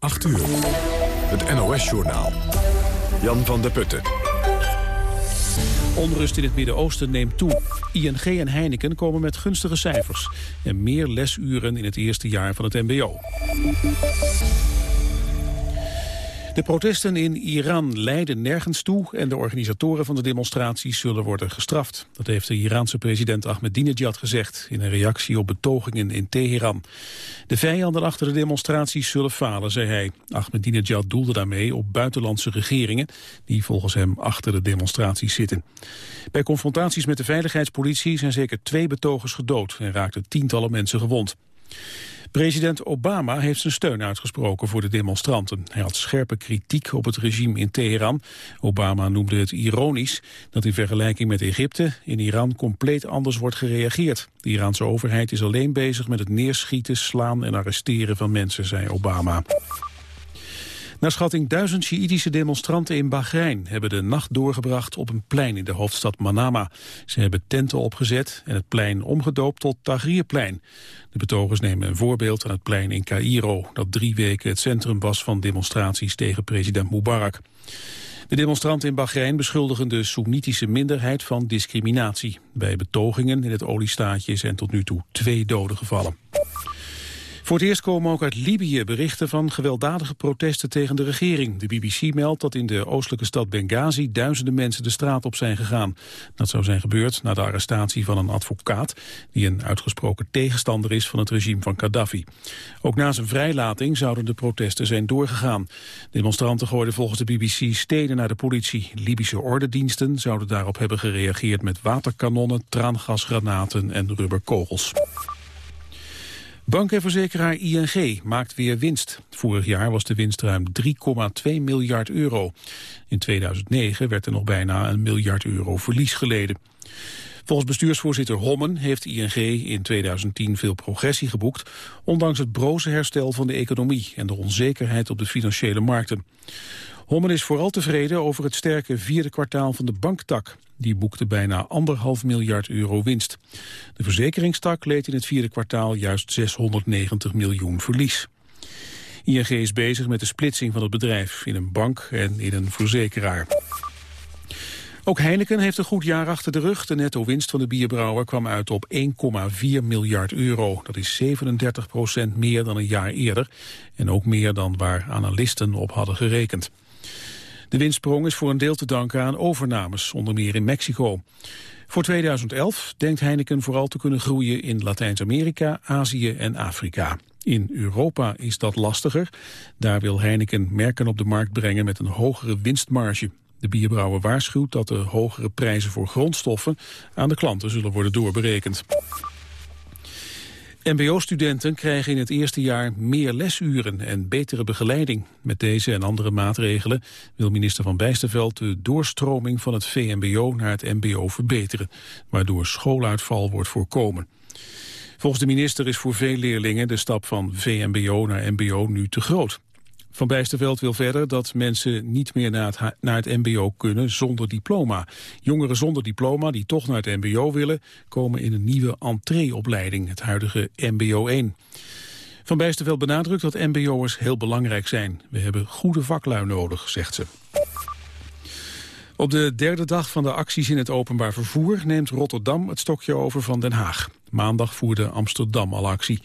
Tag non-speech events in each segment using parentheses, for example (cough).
8 uur. Het NOS-journaal. Jan van der Putten. Onrust in het Midden-Oosten neemt toe. ING en Heineken komen met gunstige cijfers. En meer lesuren in het eerste jaar van het mbo. De protesten in Iran leiden nergens toe en de organisatoren van de demonstraties zullen worden gestraft. Dat heeft de Iraanse president Ahmadinejad gezegd in een reactie op betogingen in Teheran. De vijanden achter de demonstraties zullen falen, zei hij. Ahmadinejad doelde daarmee op buitenlandse regeringen die volgens hem achter de demonstraties zitten. Bij confrontaties met de veiligheidspolitie zijn zeker twee betogers gedood en raakten tientallen mensen gewond. President Obama heeft zijn steun uitgesproken voor de demonstranten. Hij had scherpe kritiek op het regime in Teheran. Obama noemde het ironisch dat in vergelijking met Egypte in Iran compleet anders wordt gereageerd. De Iraanse overheid is alleen bezig met het neerschieten, slaan en arresteren van mensen, zei Obama. Naar schatting duizend Sjiïtische demonstranten in Bahrein hebben de nacht doorgebracht op een plein in de hoofdstad Manama. Ze hebben tenten opgezet en het plein omgedoopt tot Tahrirplein. De betogers nemen een voorbeeld aan het plein in Cairo, dat drie weken het centrum was van demonstraties tegen president Mubarak. De demonstranten in Bahrein beschuldigen de Soenitische minderheid van discriminatie. Bij betogingen in het oliestaatje zijn tot nu toe twee doden gevallen. Voor het eerst komen ook uit Libië berichten van gewelddadige protesten tegen de regering. De BBC meldt dat in de oostelijke stad Benghazi duizenden mensen de straat op zijn gegaan. Dat zou zijn gebeurd na de arrestatie van een advocaat die een uitgesproken tegenstander is van het regime van Gaddafi. Ook na zijn vrijlating zouden de protesten zijn doorgegaan. Demonstranten gooiden volgens de BBC steden naar de politie. Libische ordendiensten zouden daarop hebben gereageerd met waterkanonnen, traangasgranaten en rubberkogels. Bank en verzekeraar ING maakt weer winst. Vorig jaar was de winst ruim 3,2 miljard euro. In 2009 werd er nog bijna een miljard euro verlies geleden. Volgens bestuursvoorzitter Hommen heeft ING in 2010 veel progressie geboekt... ondanks het broze herstel van de economie en de onzekerheid op de financiële markten. Hommen is vooral tevreden over het sterke vierde kwartaal van de banktak. Die boekte bijna anderhalf miljard euro winst. De verzekeringstak leed in het vierde kwartaal juist 690 miljoen verlies. ING is bezig met de splitsing van het bedrijf in een bank en in een verzekeraar. Ook Heineken heeft een goed jaar achter de rug. De netto-winst van de bierbrouwer kwam uit op 1,4 miljard euro. Dat is 37 procent meer dan een jaar eerder. En ook meer dan waar analisten op hadden gerekend. De winstsprong is voor een deel te danken aan overnames, onder meer in Mexico. Voor 2011 denkt Heineken vooral te kunnen groeien in Latijns-Amerika, Azië en Afrika. In Europa is dat lastiger. Daar wil Heineken merken op de markt brengen met een hogere winstmarge. De bierbrouwer waarschuwt dat de hogere prijzen voor grondstoffen aan de klanten zullen worden doorberekend. MBO-studenten krijgen in het eerste jaar meer lesuren en betere begeleiding. Met deze en andere maatregelen wil minister Van Bijsterveld de doorstroming van het VMBO naar het MBO verbeteren, waardoor schooluitval wordt voorkomen. Volgens de minister is voor veel leerlingen de stap van VMBO naar MBO nu te groot. Van Bijsterveld wil verder dat mensen niet meer naar het, naar het mbo kunnen zonder diploma. Jongeren zonder diploma die toch naar het mbo willen... komen in een nieuwe entreeopleiding, het huidige mbo 1. Van Bijsterveld benadrukt dat mbo'ers heel belangrijk zijn. We hebben goede vaklui nodig, zegt ze. Op de derde dag van de acties in het openbaar vervoer neemt Rotterdam het stokje over van Den Haag. Maandag voerde Amsterdam al actie.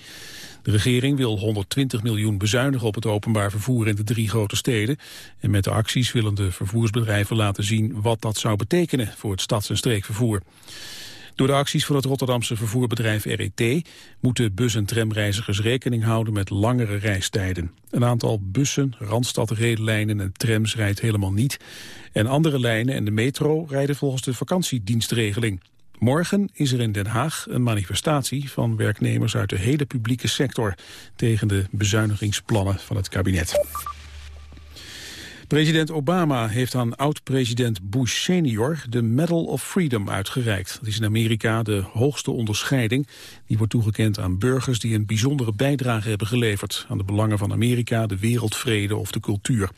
De regering wil 120 miljoen bezuinigen op het openbaar vervoer in de drie grote steden. En met de acties willen de vervoersbedrijven laten zien wat dat zou betekenen voor het stads- en streekvervoer. Door de acties van het Rotterdamse vervoerbedrijf RET moeten bus- en tramreizigers rekening houden met langere reistijden. Een aantal bussen, randstadredenlijnen en trams rijdt helemaal niet. En andere lijnen en de metro rijden volgens de vakantiedienstregeling. Morgen is er in Den Haag een manifestatie van werknemers uit de hele publieke sector tegen de bezuinigingsplannen van het kabinet. President Obama heeft aan oud-president Bush senior de Medal of Freedom uitgereikt. Dat is in Amerika de hoogste onderscheiding. Die wordt toegekend aan burgers die een bijzondere bijdrage hebben geleverd... aan de belangen van Amerika, de wereldvrede of de cultuur.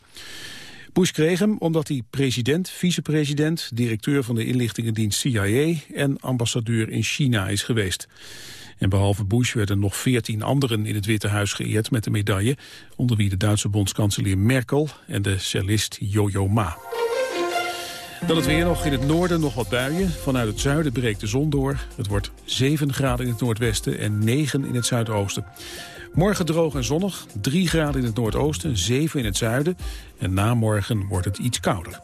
Bush kreeg hem omdat hij president, vicepresident, directeur van de inlichtingendienst CIA en ambassadeur in China is geweest. En behalve Bush werden nog veertien anderen in het Witte Huis geëerd met de medaille, onder wie de Duitse bondskanselier Merkel en de cellist Jojo Ma. Dan het weer nog in het noorden nog wat buien. Vanuit het zuiden breekt de zon door. Het wordt 7 graden in het noordwesten en 9 in het zuidoosten. Morgen droog en zonnig, 3 graden in het noordoosten, 7 in het zuiden. En na morgen wordt het iets kouder.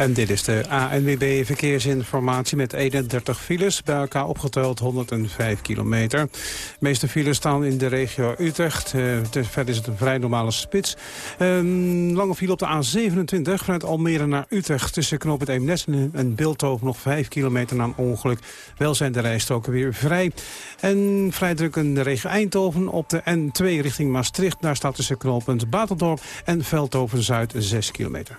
En dit is de ANWB Verkeersinformatie met 31 files. Bij elkaar opgeteld 105 kilometer. De meeste files staan in de regio Utrecht. Uh, verder is het een vrij normale spits. Um, lange file op de A27 vanuit Almere naar Utrecht. Tussen Knoop het Eemnes en Beeldhoven nog 5 kilometer na een ongeluk. Wel zijn de rijstroken weer vrij. En vrij druk in de regio Eindhoven op de N2 richting Maastricht. Daar staat tussen knooppunt Batendorp en Veldhoven-Zuid 6 kilometer.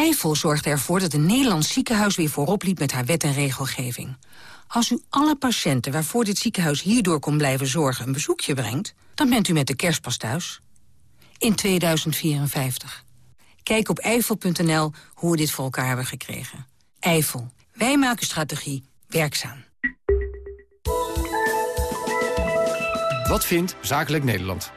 Eifel zorgde ervoor dat een Nederlands ziekenhuis weer voorop liep met haar wet en regelgeving. Als u alle patiënten waarvoor dit ziekenhuis hierdoor kon blijven zorgen een bezoekje brengt, dan bent u met de kerstpas thuis. In 2054. Kijk op eifel.nl hoe we dit voor elkaar hebben gekregen. Eifel. Wij maken strategie werkzaam. Wat vindt Zakelijk Nederland? 59%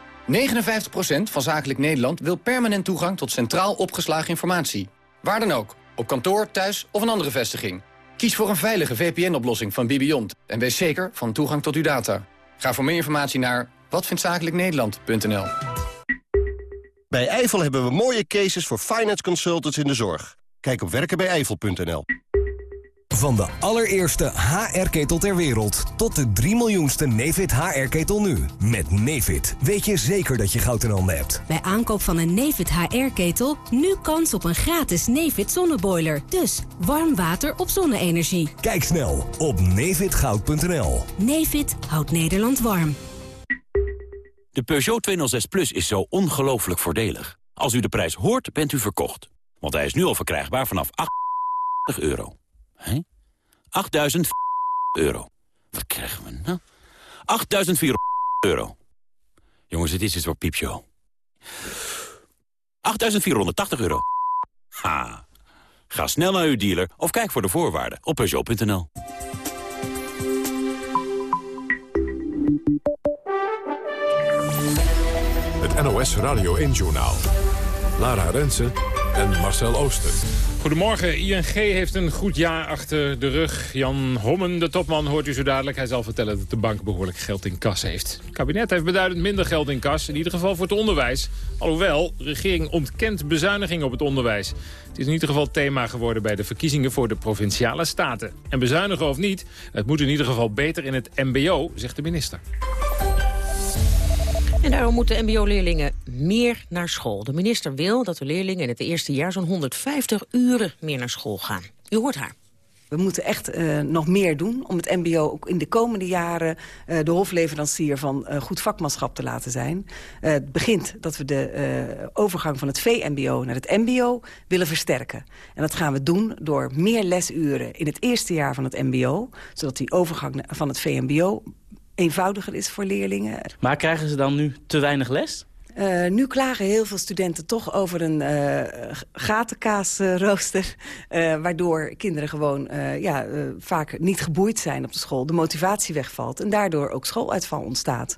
van Zakelijk Nederland wil permanent toegang tot centraal opgeslagen informatie. Waar dan ook, op kantoor, thuis of een andere vestiging. Kies voor een veilige VPN-oplossing van Bibiont en wees zeker van toegang tot uw data. Ga voor meer informatie naar watvindzakelijknederland.nl. Bij Eifel hebben we mooie cases voor finance consultants in de zorg. Kijk op werkenbijeifel.nl. Van de allereerste HR-ketel ter wereld tot de 3 miljoenste Nefit HR-ketel nu. Met Nefit weet je zeker dat je goud in handen hebt. Bij aankoop van een Nefit HR-ketel nu kans op een gratis Nefit zonneboiler. Dus warm water op zonne-energie. Kijk snel op nefitgoud.nl. Nefit houdt Nederland warm. De Peugeot 206 Plus is zo ongelooflijk voordelig. Als u de prijs hoort, bent u verkocht. Want hij is nu al verkrijgbaar vanaf 80 euro. Hé? 8.000 euro. Wat krijgen we nou? 8.400 euro. Jongens, dit is het voor piepshow. 8.480 euro. Ha. Ga snel naar uw dealer of kijk voor de voorwaarden op Peugeot.nl. Het NOS Radio 1-journaal. Lara Rensen en Marcel Ooster. Goedemorgen. ING heeft een goed jaar achter de rug. Jan Hommen, de topman, hoort u zo dadelijk. Hij zal vertellen dat de bank behoorlijk geld in kas heeft. Het kabinet heeft beduidend minder geld in kas. In ieder geval voor het onderwijs. Alhoewel, de regering ontkent bezuinigingen op het onderwijs. Het is in ieder geval thema geworden bij de verkiezingen voor de Provinciale Staten. En bezuinigen of niet, het moet in ieder geval beter in het mbo, zegt de minister. En daarom moeten mbo-leerlingen meer naar school. De minister wil dat de leerlingen in het eerste jaar zo'n 150 uren meer naar school gaan. U hoort haar. We moeten echt uh, nog meer doen om het mbo ook in de komende jaren... Uh, de hofleverancier van uh, goed vakmanschap te laten zijn. het begint dat we de overgang van het VMBO naar het mbo willen versterken. En dat gaan we doen door meer lesuren in het eerste jaar van het mbo... zodat die overgang van het VMBO eenvoudiger is voor leerlingen. Maar krijgen ze dan nu te weinig les? Uh, nu klagen heel veel studenten toch over een uh, gatenkaasrooster... Uh, waardoor kinderen gewoon ja, vaak niet geboeid zijn op de school. De motivatie wegvalt en daardoor ook schooluitval ontstaat.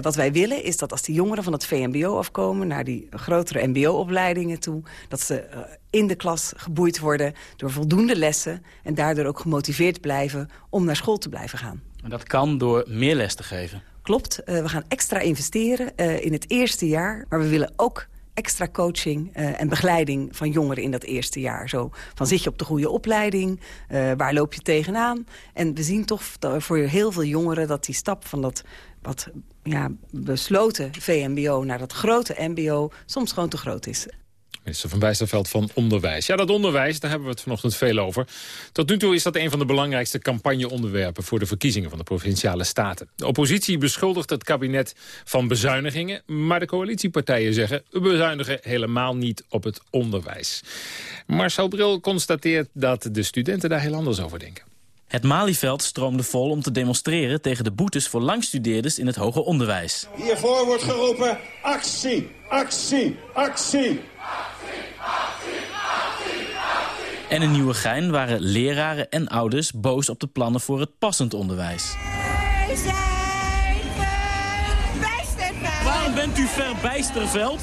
wat wij willen is dat als de jongeren van het VMBO afkomen... naar die grotere mbo-opleidingen toe... dat ze in de klas geboeid worden door voldoende lessen... en daardoor ook gemotiveerd blijven om naar school te blijven gaan. En dat kan door meer les te geven? Klopt. Uh, we gaan extra investeren uh, in het eerste jaar. Maar we willen ook extra coaching eh, en begeleiding van jongeren in dat eerste jaar. Zo van zit je op de goede opleiding, waar loop je tegenaan? En we zien toch voor heel veel jongeren dat die stap van dat wat ja, besloten VMBO naar dat grote MBO soms gewoon te groot is. Minister van Bijsterveld van Onderwijs. Ja, dat onderwijs, daar hebben we het vanochtend veel over. Tot nu toe is dat een van de belangrijkste campagneonderwerpen... voor de verkiezingen van de Provinciale Staten. De oppositie beschuldigt het kabinet van bezuinigingen... maar de coalitiepartijen zeggen... we bezuinigen helemaal niet op het onderwijs. Marcel Bril constateert dat de studenten daar heel anders over denken. Het Malieveld stroomde vol om te demonstreren tegen de boetes voor langstudeerders in het hoger onderwijs. Hiervoor wordt geroepen actie, actie, actie. En in Nieuwegein waren leraren en ouders boos op de plannen voor het passend onderwijs. Wij zijn verbijsterd. Waarom bent u verbijsterveld?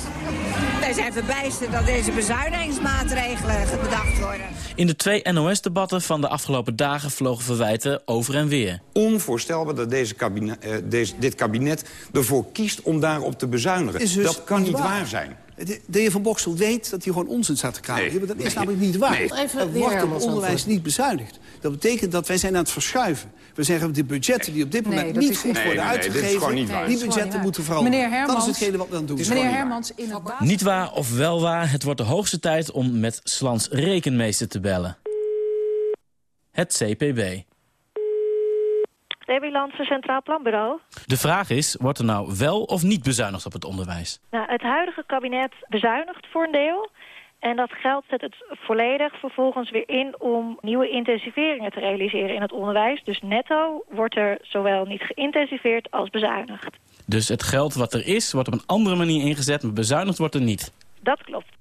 Wij zijn verbijsterd dat deze bezuinigingsmaatregelen bedacht worden. In de twee NOS-debatten van de afgelopen dagen vlogen verwijten over en weer. Onvoorstelbaar dat deze kabinet, uh, deze, dit kabinet ervoor kiest om daarop te bezuinigen. Dus dat kan niet waar, waar zijn. De, de, heer Van Boksel weet dat hij gewoon onzin staat te kraken. Nee, dat is nee, namelijk niet waar. Nee. Er wordt op onderwijs niet bezuinigd. Dat betekent dat wij zijn aan het verschuiven. We zeggen de budgetten die op dit moment niet goed worden uitgegeven... Niet die budgetten moeten veranderen. Meneer Hermans, dat is hetgene wat we aan het doen zijn. Meneer Hermans, in het basis... Niet waar of wel waar, het wordt de hoogste tijd om met Slans rekenmeester te bellen. Het CPB. Nederlandse Centraal Planbureau. De vraag is, wordt er nou wel of niet bezuinigd op het onderwijs? Nou, het huidige kabinet bezuinigt voor een deel. En dat geld zet het volledig vervolgens weer in om nieuwe intensiveringen te realiseren in het onderwijs. Dus netto wordt er zowel niet geïntensiveerd als bezuinigd. Dus het geld wat er is, wordt op een andere manier ingezet, maar bezuinigd wordt er niet? Dat klopt.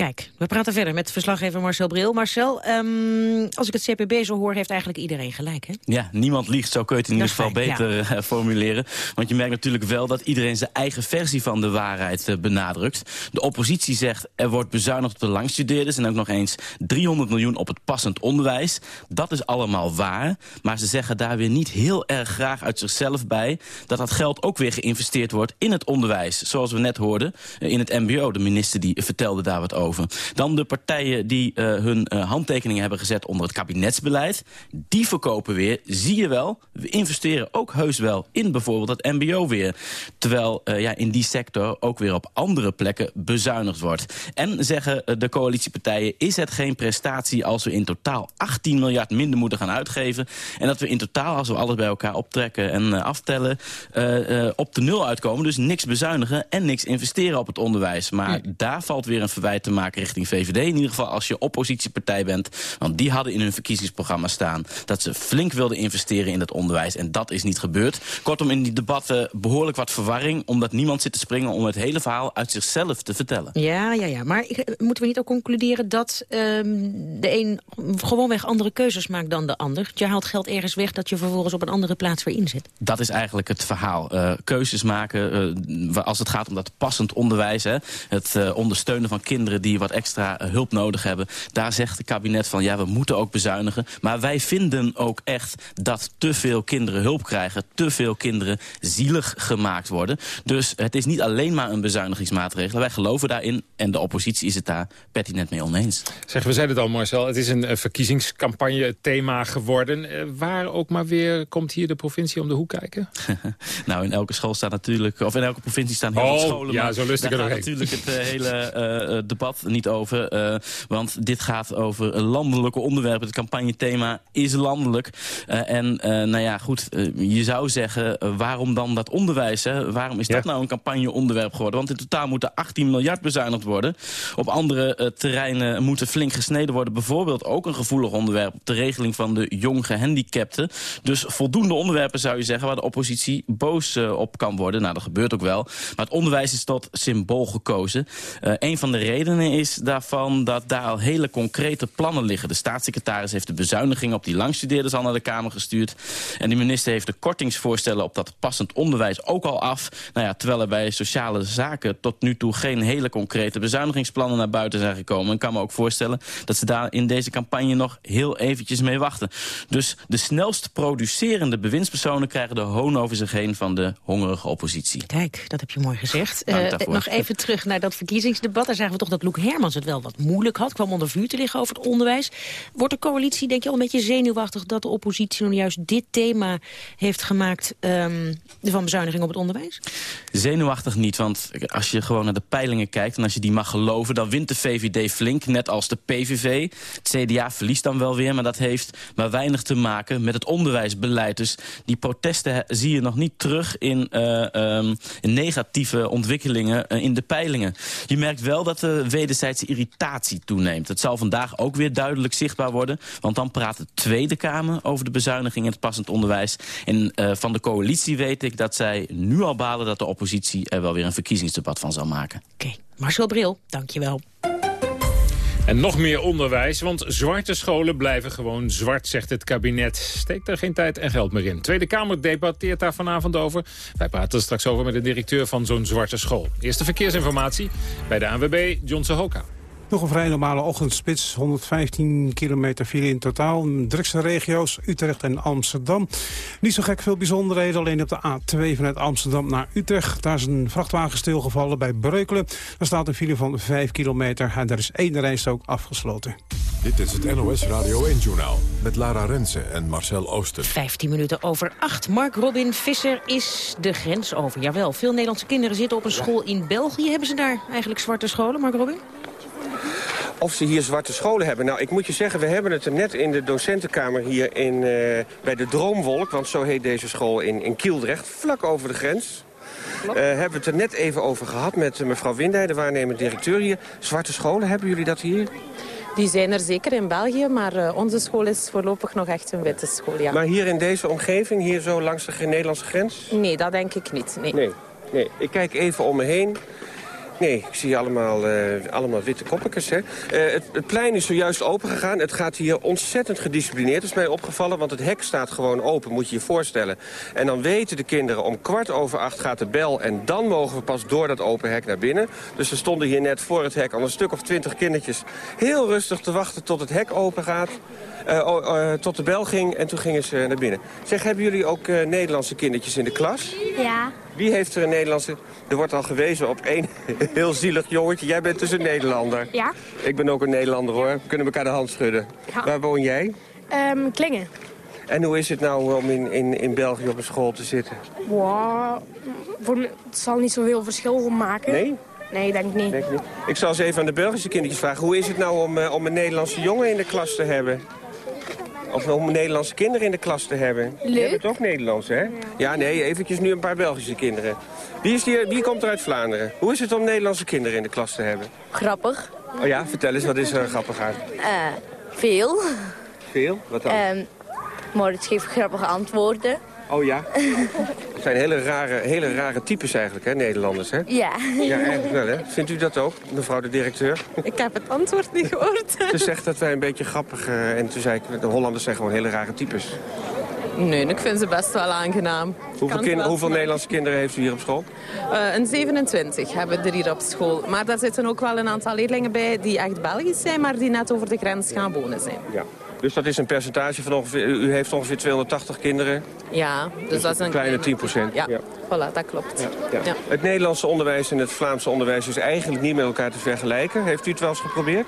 Kijk, we praten verder met verslaggever Marcel Bril. Marcel, um, als ik het CPB zo hoor, heeft eigenlijk iedereen gelijk, hè? Ja, niemand liegt, zo kun je het in ieder geval beter ja. uh, (laughs) formuleren. Want je merkt natuurlijk wel dat iedereen zijn eigen versie van de waarheid uh, benadrukt. De oppositie zegt, er wordt bezuinigd op de langstudeerders... en ook nog eens 300 miljoen op het passend onderwijs. Dat is allemaal waar, maar ze zeggen daar weer niet heel erg graag uit zichzelf bij... dat dat geld ook weer geïnvesteerd wordt in het onderwijs. Zoals we net hoorden uh, in het mbo. De minister die vertelde daar wat over. Dan de partijen die uh, hun uh, handtekeningen hebben gezet onder het kabinetsbeleid. Die verkopen weer, zie je wel, we investeren ook heus wel in bijvoorbeeld het mbo weer. Terwijl uh, ja, in die sector ook weer op andere plekken bezuinigd wordt. En zeggen de coalitiepartijen, is het geen prestatie als we in totaal 18 miljard minder moeten gaan uitgeven. En dat we in totaal, als we alles bij elkaar optrekken en aftellen, op de nul uitkomen. Dus niks bezuinigen en niks investeren op het onderwijs. Maar ja. daar valt weer een verwijt te maken maken richting VVD. In ieder geval als je oppositiepartij bent. Want die hadden in hun verkiezingsprogramma staan... dat ze flink wilden investeren in het onderwijs. En dat is niet gebeurd. Kortom, in die debatten behoorlijk wat verwarring... omdat niemand zit te springen om het hele verhaal uit zichzelf te vertellen. Ja, ja, ja. Maar moeten we niet ook concluderen dat um, de een gewoonweg andere keuzes maakt dan de ander? Je haalt geld ergens weg dat je vervolgens op een andere plaats weer inzet. Dat is eigenlijk het verhaal. Uh, keuzes maken uh, als het gaat om dat passend onderwijs. Hè, het uh, ondersteunen van kinderen die die wat extra eh, hulp nodig hebben. Daar zegt het kabinet van ja, we moeten ook bezuinigen. Maar wij vinden ook echt dat te veel kinderen hulp krijgen. Te veel kinderen zielig gemaakt worden. Dus het is niet alleen maar een bezuinigingsmaatregel. Wij geloven daarin en de oppositie is het daar pertinent mee oneens. Zeg, we zeiden het al Marcel, het is een uh, verkiezingscampagne thema geworden. Uh, waar ook maar weer komt hier de provincie om de hoek kijken? (laughs) nou, in elke school staat natuurlijk, of in elke provincie staan heel oh, veel scholen. Ja, zo lustig gaat natuurlijk het hele debat niet over. Uh, want dit gaat over landelijke onderwerpen. Het campagnethema is landelijk. Uh, en uh, nou ja, goed, je zou zeggen, waarom dan dat onderwijs? Hè? Waarom is ja. dat nou een campagneonderwerp geworden? Want in totaal moeten 18 miljard bezuinigd worden. Op andere terreinen moeten flink gesneden worden. Bijvoorbeeld ook een gevoelig onderwerp op de regeling van de jong gehandicapten. Dus voldoende onderwerpen zou je zeggen waar de oppositie boos op kan worden. Nou, dat gebeurt ook wel. Maar het onderwijs is tot symbool gekozen. een van de redenen is daarvan dat daar al hele concrete plannen liggen. De staatssecretaris heeft de bezuinigingen op die langstudeerders al naar de Kamer gestuurd. En de minister heeft de kortingsvoorstellen op dat passend onderwijs ook al af. Nou ja, terwijl er bij sociale zaken tot nu toe geen hele concrete bezuinigingsplannen naar buiten zijn gekomen. Ik kan me ook voorstellen dat ze daar in deze campagne nog heel eventjes mee wachten. Dus de snelst producerende bewindspersonen krijgen de hoon over zich heen van de hongerige oppositie. Kijk, dat heb je mooi gezegd. Uh, nog even terug naar dat verkiezingsdebat. Daar zagen we toch dat Loek Hermans het wel wat moeilijk had. Kwam onder vuur te liggen over het onderwijs. Wordt de coalitie denk je al een beetje zenuwachtig dat de oppositie nou juist dit thema heeft gemaakt um, van bezuiniging op het onderwijs? Zenuwachtig niet, want als je gewoon naar de peilingen kijkt en als je die mag geloven, dan wint de VVD flink, net als de PVV. Het CDA verliest dan wel weer, maar dat heeft maar weinig te maken met het onderwijsbeleid. Dus die protesten zie je nog niet terug in, uh, um, in negatieve ontwikkelingen uh, in de peilingen. Je merkt wel dat de wederzijdse irritatie toeneemt. Het zal vandaag ook weer duidelijk zichtbaar worden, want dan praat de Tweede Kamer over de bezuiniging in het passend onderwijs. En uh, van de coalitie weet ik dat zij nu al balen dat de oppositie er wel weer een verkiezingsdebat van zal maken. Oké. Marcel Bril, dankjewel. En nog meer onderwijs, want zwarte scholen blijven gewoon zwart, zegt het kabinet. Steekt er geen tijd en geld meer in. Tweede Kamer debatteert daar vanavond over. Wij praten er straks over met de directeur van zo'n zwarte school. Eerste verkeersinformatie bij de ANWB, Johnson Hoka. Nog een vrij normale ochtendspits, 115 kilometer file in totaal. Drukste regio's, Utrecht en Amsterdam. Niet zo gek veel bijzonderheden, alleen op de A2 vanuit Amsterdam naar Utrecht. Daar is een vrachtwagen stilgevallen bij Breukelen. Daar staat een file van 5 kilometer en daar is één rijstrook afgesloten. Dit is het NOS Radio 1-journaal met Lara Rensen en Marcel Oosten. 15 minuten over 8. Mark Robin Visser is de grens over. Jawel, veel Nederlandse kinderen zitten op een school in België. Hebben ze daar eigenlijk zwarte scholen, Mark Robin? Of ze hier zwarte scholen hebben. Nou, ik moet je zeggen, we hebben het er net in de docentenkamer hier in, uh, bij de Droomwolk... want zo heet deze school in, in Kieldrecht, vlak over de grens... Uh, hebben we het er net even over gehad met mevrouw Windij, de waarnemend directeur hier. Zwarte scholen, hebben jullie dat hier? Die zijn er zeker in België, maar uh, onze school is voorlopig nog echt een witte school, ja. Maar hier in deze omgeving, hier zo langs de Nederlandse grens? Nee, dat denk ik niet, nee. Nee, nee. ik kijk even om me heen. Nee, ik zie allemaal, uh, allemaal witte koppeltjes. Hè. Uh, het, het, plein is zojuist opengegaan. Het gaat hier ontzettend gedisciplineerd, is mij opgevallen. Want het hek staat gewoon open, moet je je voorstellen. En dan weten de kinderen, om kwart over acht gaat de bel... en dan mogen we pas door dat open hek naar binnen. Dus er stonden hier net voor het hek al een stuk of twintig kindertjes... heel rustig te wachten tot het hek open gaat. Uh, uh, tot de bel ging en toen gingen ze naar binnen. Zeg, hebben jullie ook Nederlandse kindertjes in de klas? Ja. Wie heeft er een Nederlandse... Er wordt al gewezen op één heel zielig jongetje. Jij bent dus een Nederlander. Ja. Ik ben ook een Nederlander hoor. We kunnen elkaar de hand schudden. Ja. Waar woon jij? Um, Klingen. En hoe is het nou om in, in, in België op een school te zitten? Wow, het zal niet zoveel verschil maken. Nee? Nee, denk niet. Denk niet. Ik zal eens even aan de Belgische kindertjes vragen. Hoe is het nou om, uh, om een Nederlandse jongen in de klas te hebben? Of om Nederlandse kinderen in de klas te hebben. Leuk. Je hebt toch Nederlands, hè? Ja. ja, nee, eventjes nu een paar Belgische kinderen. Wie, is die, wie komt er uit Vlaanderen? Hoe is het om Nederlandse kinderen in de klas te hebben? Grappig. Oh ja, vertel eens, wat is er grappig aan? Uh, veel. Veel? Wat dan? Um, maar het geeft grappige antwoorden. Oh ja? Het zijn hele rare, hele rare types eigenlijk, hè, Nederlanders, hè? Ja. Ja, eigenlijk wel, hè? Vindt u dat ook, mevrouw de directeur? Ik heb het antwoord niet gehoord. Ze zegt dat wij een beetje grappig... Uh, en toen zei ik, de Hollanders zijn gewoon hele rare types. Nee, ik vind ze best wel aangenaam. Hoeveel, kind, hoeveel Nederlandse kinderen heeft u hier op school? Uh, een 27 hebben we er hier op school. Maar daar zitten ook wel een aantal leerlingen bij die echt Belgisch zijn... maar die net over de grens gaan wonen zijn. Ja. Dus dat is een percentage van ongeveer... U heeft ongeveer 280 kinderen. Ja, dus, dus dat is een kleine 10 procent. Ja, ja, voilà, dat klopt. Ja, ja. Het Nederlandse onderwijs en het Vlaamse onderwijs is eigenlijk niet met elkaar te vergelijken. Heeft u het wel eens geprobeerd?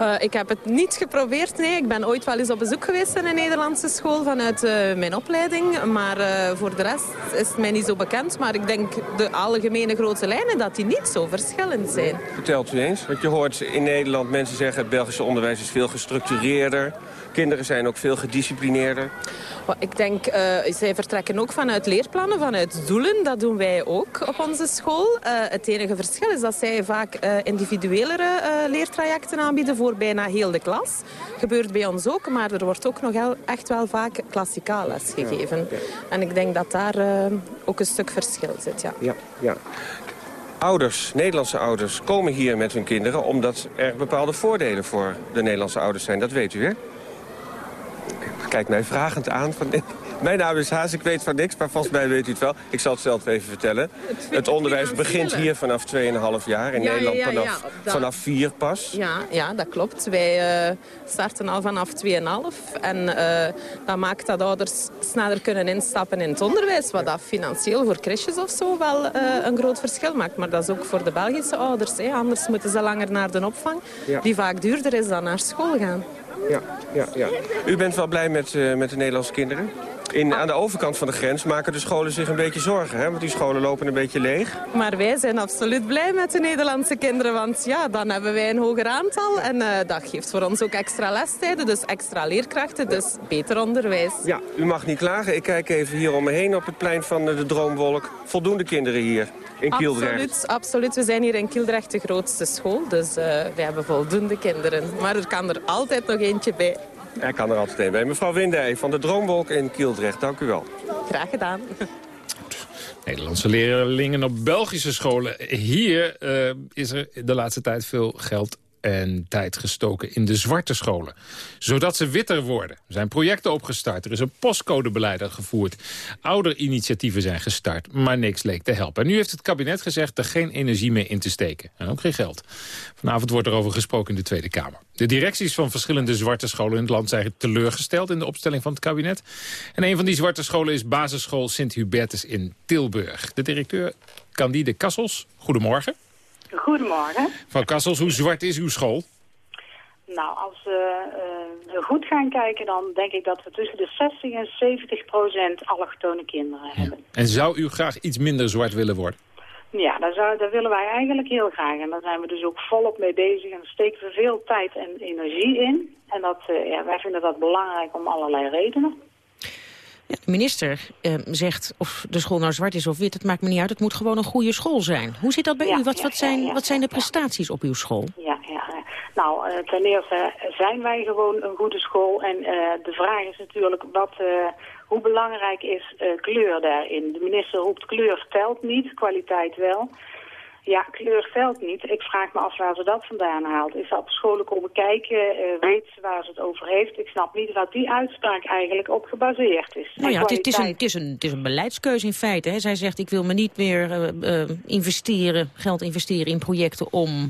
Uh, ik heb het niet geprobeerd, nee. Ik ben ooit wel eens op bezoek geweest in een Nederlandse school vanuit uh, mijn opleiding. Maar uh, voor de rest is het mij niet zo bekend. Maar ik denk de algemene grote lijnen dat die niet zo verschillend zijn. Vertelt u eens, want je hoort in Nederland mensen zeggen... het Belgische onderwijs is veel gestructureerder. Kinderen zijn ook veel gedisciplineerder. Ik denk, uh, zij vertrekken ook vanuit leerplannen, vanuit doelen. Dat doen wij ook op onze school. Uh, het enige verschil is dat zij vaak uh, individuelere leertrajecten aanbieden voor bijna heel de klas. Gebeurt bij ons ook, maar er wordt ook nog echt wel vaak klassikaal les gegeven. Ja. En ik denk dat daar ook een stuk verschil zit. Ja. Ja, ja. Ouders, Nederlandse ouders, komen hier met hun kinderen... omdat er bepaalde voordelen voor de Nederlandse ouders zijn. Dat weet u, hè? Kijk mij vragend aan. Van, mijn naam is Haas, ik weet van niks, maar volgens mij weet u het wel. Ik zal het zelf even vertellen. Het, onderwijs begint hier vanaf 2,5 jaar. In Nederland vanaf, vanaf 4 pas. Ja, ja, dat klopt. Wij uh, starten al vanaf 2,5. En uh, dat maakt dat ouders sneller kunnen instappen in het onderwijs. Wat dat financieel voor crèches of zo wel uh, een groot verschil maakt. Maar dat is ook voor de Belgische ouders. Hè. Anders moeten ze langer naar de opvang. Die vaak duurder is dan naar school gaan. Ja, ja, ja. U bent wel blij met, met de Nederlandse kinderen? In, aan de overkant van de grens maken de scholen zich een beetje zorgen. Hè? Want die scholen lopen een beetje leeg. Maar wij zijn absoluut blij met de Nederlandse kinderen. Want ja, dan hebben wij een hoger aantal. En uh, dat geeft voor ons ook extra lestijden. Dus extra leerkrachten. Dus beter onderwijs. Ja, u mag niet klagen. Ik kijk even hier om me heen op het plein van de Droomwolk. Voldoende kinderen hier in. Absoluut, absoluut. We zijn hier in Kildrecht de grootste school. Dus uh, we hebben voldoende kinderen. Maar er kan er altijd nog eentje bij. Er kan er altijd een bij. Mevrouw Windij van de Droomwolk in Kieldrecht, dank u wel. Graag gedaan. Nederlandse leerlingen op Belgische scholen. Hier uh, is er de laatste tijd veel geld en tijd gestoken in de zwarte scholen. Zodat ze witter worden. Er zijn projecten opgestart. Er is een postcodebeleid gevoerd. Ouderinitiatieven zijn gestart, maar niks leek te helpen. En nu heeft het kabinet gezegd er geen energie meer in te steken. En ook geen geld. Vanavond wordt er over gesproken in de Tweede Kamer. De directies van verschillende zwarte scholen in het land zijn teleurgesteld... in de opstelling van het kabinet. En een van die zwarte scholen is basisschool Sint-Hubertus in Tilburg. De directeur Candide Kassels, goedemorgen. Goedemorgen. Van Kassels, hoe zwart is uw school? Nou, als we uh, goed gaan kijken, dan denk ik dat we tussen de 60 en 70 procent allochtone kinderen hebben. En zou u graag iets minder zwart willen worden? Ja, daar, zou, daar willen wij eigenlijk heel graag. En daar zijn we dus ook volop mee bezig. En daar steken we veel tijd en energie in. En dat, uh, ja, wij vinden dat belangrijk om allerlei redenen. Ja, de minister eh, zegt of de school nou zwart is of wit, het maakt me niet uit. Het moet gewoon een goede school zijn. Hoe zit dat bij u? Wat, wat, zijn, wat zijn de prestaties op uw school? Ja, ja. Nou, uh, ten eerste zijn wij gewoon een goede school. En uh, de vraag is natuurlijk wat, uh, hoe belangrijk is kleur daarin. De minister roept kleur telt niet, kwaliteit wel. Ja, kleur veld niet. Ik vraag me af waar ze dat vandaan haalt. Is ze op scholen komen kijken? Uh, weet ze waar ze het over heeft? Ik snap niet wat die uitspraak eigenlijk op gebaseerd is. Nou ja, het, is een, het, is een, het is een beleidskeuze in feite. Hè. Zij zegt, ik wil me niet meer uh, uh, investeren, geld investeren in projecten om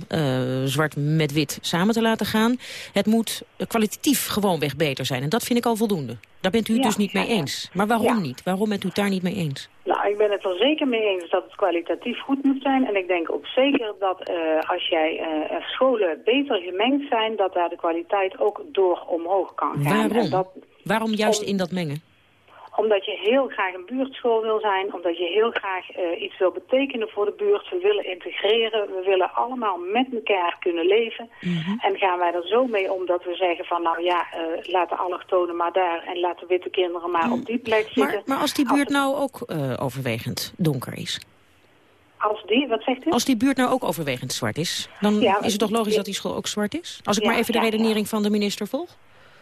zwart met wit samen te laten gaan. Het moet kwalitatief gewoonweg beter zijn. En dat vind ik al voldoende. Daar bent u het dus niet mee eens. Maar waarom niet? Waarom bent u het daar niet mee eens? Nou, ik ben het er zeker mee eens dat het kwalitatief goed moet zijn. En ik denk ook zeker dat uh, als jij uh, scholen beter gemengd zijn... dat daar de kwaliteit ook door omhoog kan gaan. Waarom? Dat, Waarom juist in dat mengen? Omdat je heel graag een buurtschool wil zijn. Omdat je heel graag uh, iets wil betekenen voor de buurt. We willen integreren. We willen allemaal met elkaar kunnen leven. Mm -hmm. En gaan wij er zo mee om dat we zeggen van... nou ja, uh, laat de allochtonen maar daar. En laat de witte kinderen maar mm. op die plek zitten. Maar, maar als die buurt nou ook uh, overwegend donker is? Als die, wat zegt u? Als die buurt nou ook overwegend zwart is, dan ja, is het toch logisch dat die school ook zwart is? Als ik ja, maar even de redenering van de minister volg?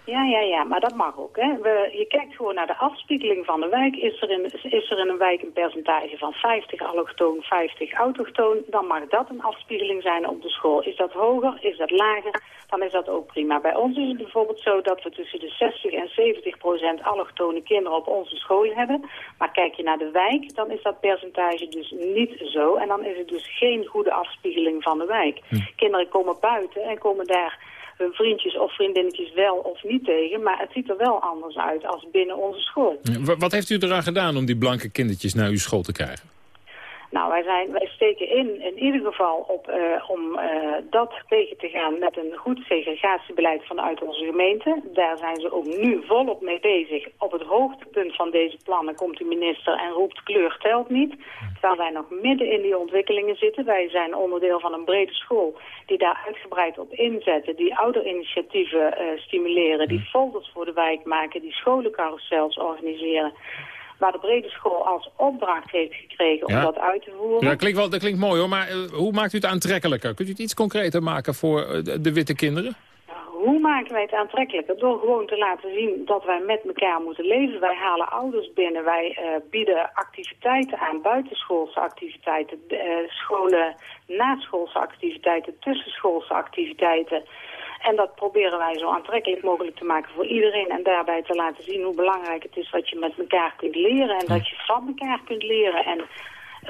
Ja, ja, ja, maar dat mag ook. Hè. We, je kijkt gewoon naar de afspiegeling van de wijk. Is er, in, is er in een wijk een percentage van 50 allochtoon, 50 autochtoon... dan mag dat een afspiegeling zijn op de school. Is dat hoger, is dat lager, dan is dat ook prima. Bij ons is het bijvoorbeeld zo dat we tussen de 60 en 70 procent allochtone kinderen op onze school hebben. Maar kijk je naar de wijk, dan is dat percentage dus niet zo. En dan is het dus geen goede afspiegeling van de wijk. Hm. Kinderen komen buiten en komen daar vriendjes of vriendinnetjes wel of niet tegen. Maar het ziet er wel anders uit als binnen onze school. Wat heeft u eraan gedaan om die blanke kindertjes naar uw school te krijgen? Nou, wij, zijn, wij steken in, in ieder geval op uh, om uh, dat tegen te gaan met een goed segregatiebeleid vanuit onze gemeente. Daar zijn ze ook nu volop mee bezig. Op het hoogtepunt van deze plannen komt de minister en roept kleur telt niet. Terwijl wij nog midden in die ontwikkelingen zitten. Wij zijn onderdeel van een brede school die daar uitgebreid op inzetten. Die ouderinitiatieven uh, stimuleren, die folders voor de wijk maken, die scholencarousels organiseren waar de brede school als opdracht heeft gekregen om dat uit te voeren. Ja, dat, klinkt wel, dat klinkt mooi hoor, maar uh, hoe maakt u het aantrekkelijker? Kunt u het iets concreter maken voor uh, de, de, witte kinderen? hoe maken wij het aantrekkelijker? Door gewoon te laten zien dat wij met elkaar moeten leven. Wij halen ouders binnen, wij uh, bieden activiteiten aan, buitenschoolse activiteiten, uh, scholen, naschoolse activiteiten, tussenschoolse activiteiten. En dat proberen wij zo aantrekkelijk mogelijk te maken voor iedereen. En daarbij te laten zien hoe belangrijk het is wat je met elkaar kunt leren. En dat je van elkaar kunt leren. En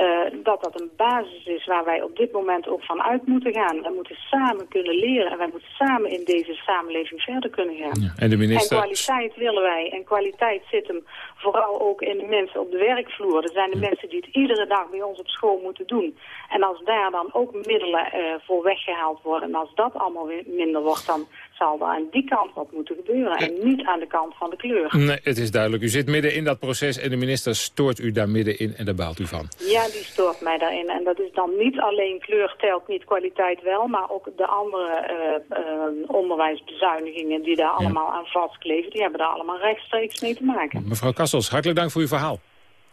uh, dat dat een basis is waar wij op dit moment ook van uit moeten gaan. We moeten samen kunnen leren en wij moeten samen in deze samenleving verder kunnen gaan. Ja, en, de minister... en kwaliteit willen wij. En kwaliteit zit hem vooral ook in de mensen op de werkvloer. Er zijn de mensen die het iedere dag bij ons op school moeten doen. En als daar dan ook middelen uh, voor weggehaald worden en als dat allemaal weer minder wordt, dan zal er aan die kant wat moeten gebeuren en niet aan de kant van de kleur. Nee, het is duidelijk. U zit midden in dat proces en de minister stoort u daar midden in en daar baalt u van. Ja, die stoort mij daarin. En dat is dan niet alleen kleur telt niet kwaliteit wel, maar ook de andere uh, uh, onderwijsbezuinigingen die daar allemaal aan vastkleven, die hebben daar allemaal rechtstreeks mee te maken. Mevrouw Hartelijk dank voor uw verhaal.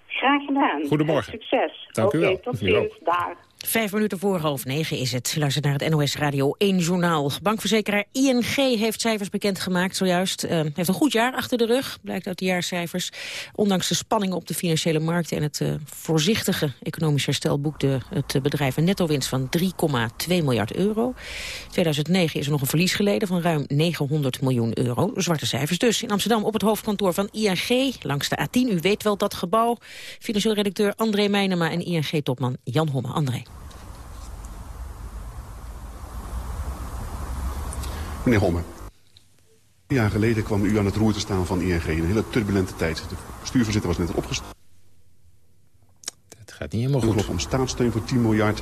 Graag gedaan. Goedemorgen. succes. Dank u wel. tot ziens. Dag. Vijf minuten voor half negen is het. Luister naar het NOS Radio 1 Journaal. Bankverzekeraar ING heeft cijfers bekendgemaakt zojuist. Uh, heeft een goed jaar achter de rug, blijkt uit de jaarcijfers. Ondanks de spanningen op de financiële markten... en het uh, voorzichtige economisch herstel boekte het bedrijf een netto-winst van 3,2 miljard euro. 2009 is er nog een verlies geleden van ruim 900 miljoen euro. Zwarte cijfers dus. In Amsterdam op het hoofdkantoor van ING, langs de A10. U weet wel dat gebouw. Financieel redacteur André Meijnema en ING-topman Jan Homme. André. Meneer Homme, een jaar geleden kwam u aan het roer te staan van ING in een hele turbulente tijd. De bestuurvoorzitter was net opgestapt. Het gaat niet helemaal goed. om staatssteun voor 10 miljard.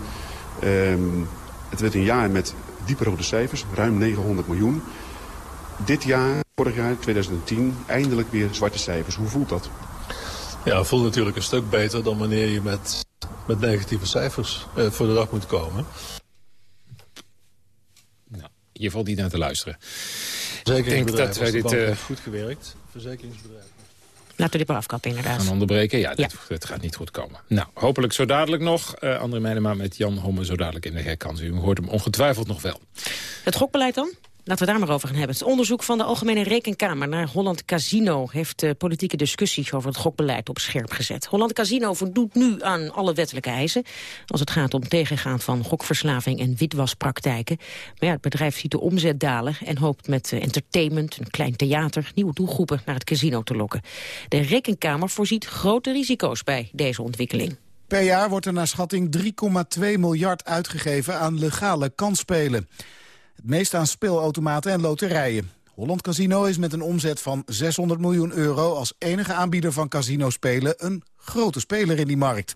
Um, het werd een jaar met diepe rode cijfers, ruim 900 miljoen. Dit jaar, vorig jaar, 2010, eindelijk weer zwarte cijfers. Hoe voelt dat? Ja, het voelt natuurlijk een stuk beter dan wanneer je met, met negatieve cijfers uh, voor de dag moet komen. Je valt niet naar te luisteren. Ik denk dat wij dit... Uh... goed gewerkt, verzekeringsbedrijf. Laten we dit maar afkappen, inderdaad. Gaan onderbreken? Ja, dit, het gaat niet goed komen. Nou, hopelijk zo dadelijk nog. Uh, André Meijnema met Jan Homme zo dadelijk in de herkans. U hoort hem ongetwijfeld nog wel. Het gokbeleid dan? Laten we daar maar over gaan hebben. Het onderzoek van de Algemene Rekenkamer naar Holland Casino... heeft de politieke discussies over het gokbeleid op scherp gezet. Holland Casino voldoet nu aan alle wettelijke eisen... als het gaat om tegengaan van gokverslaving en witwaspraktijken. Maar ja, het bedrijf ziet de omzet dalen... en hoopt met eh, entertainment, een klein theater... nieuwe doelgroepen naar het casino te lokken. De Rekenkamer voorziet grote risico's bij deze ontwikkeling. Per jaar wordt er naar schatting 3,2 miljard uitgegeven aan legale kansspelen. Het meeste aan speelautomaten en loterijen. Holland Casino is met een omzet van 600 miljoen euro... als enige aanbieder van casino-spelen een grote speler in die markt.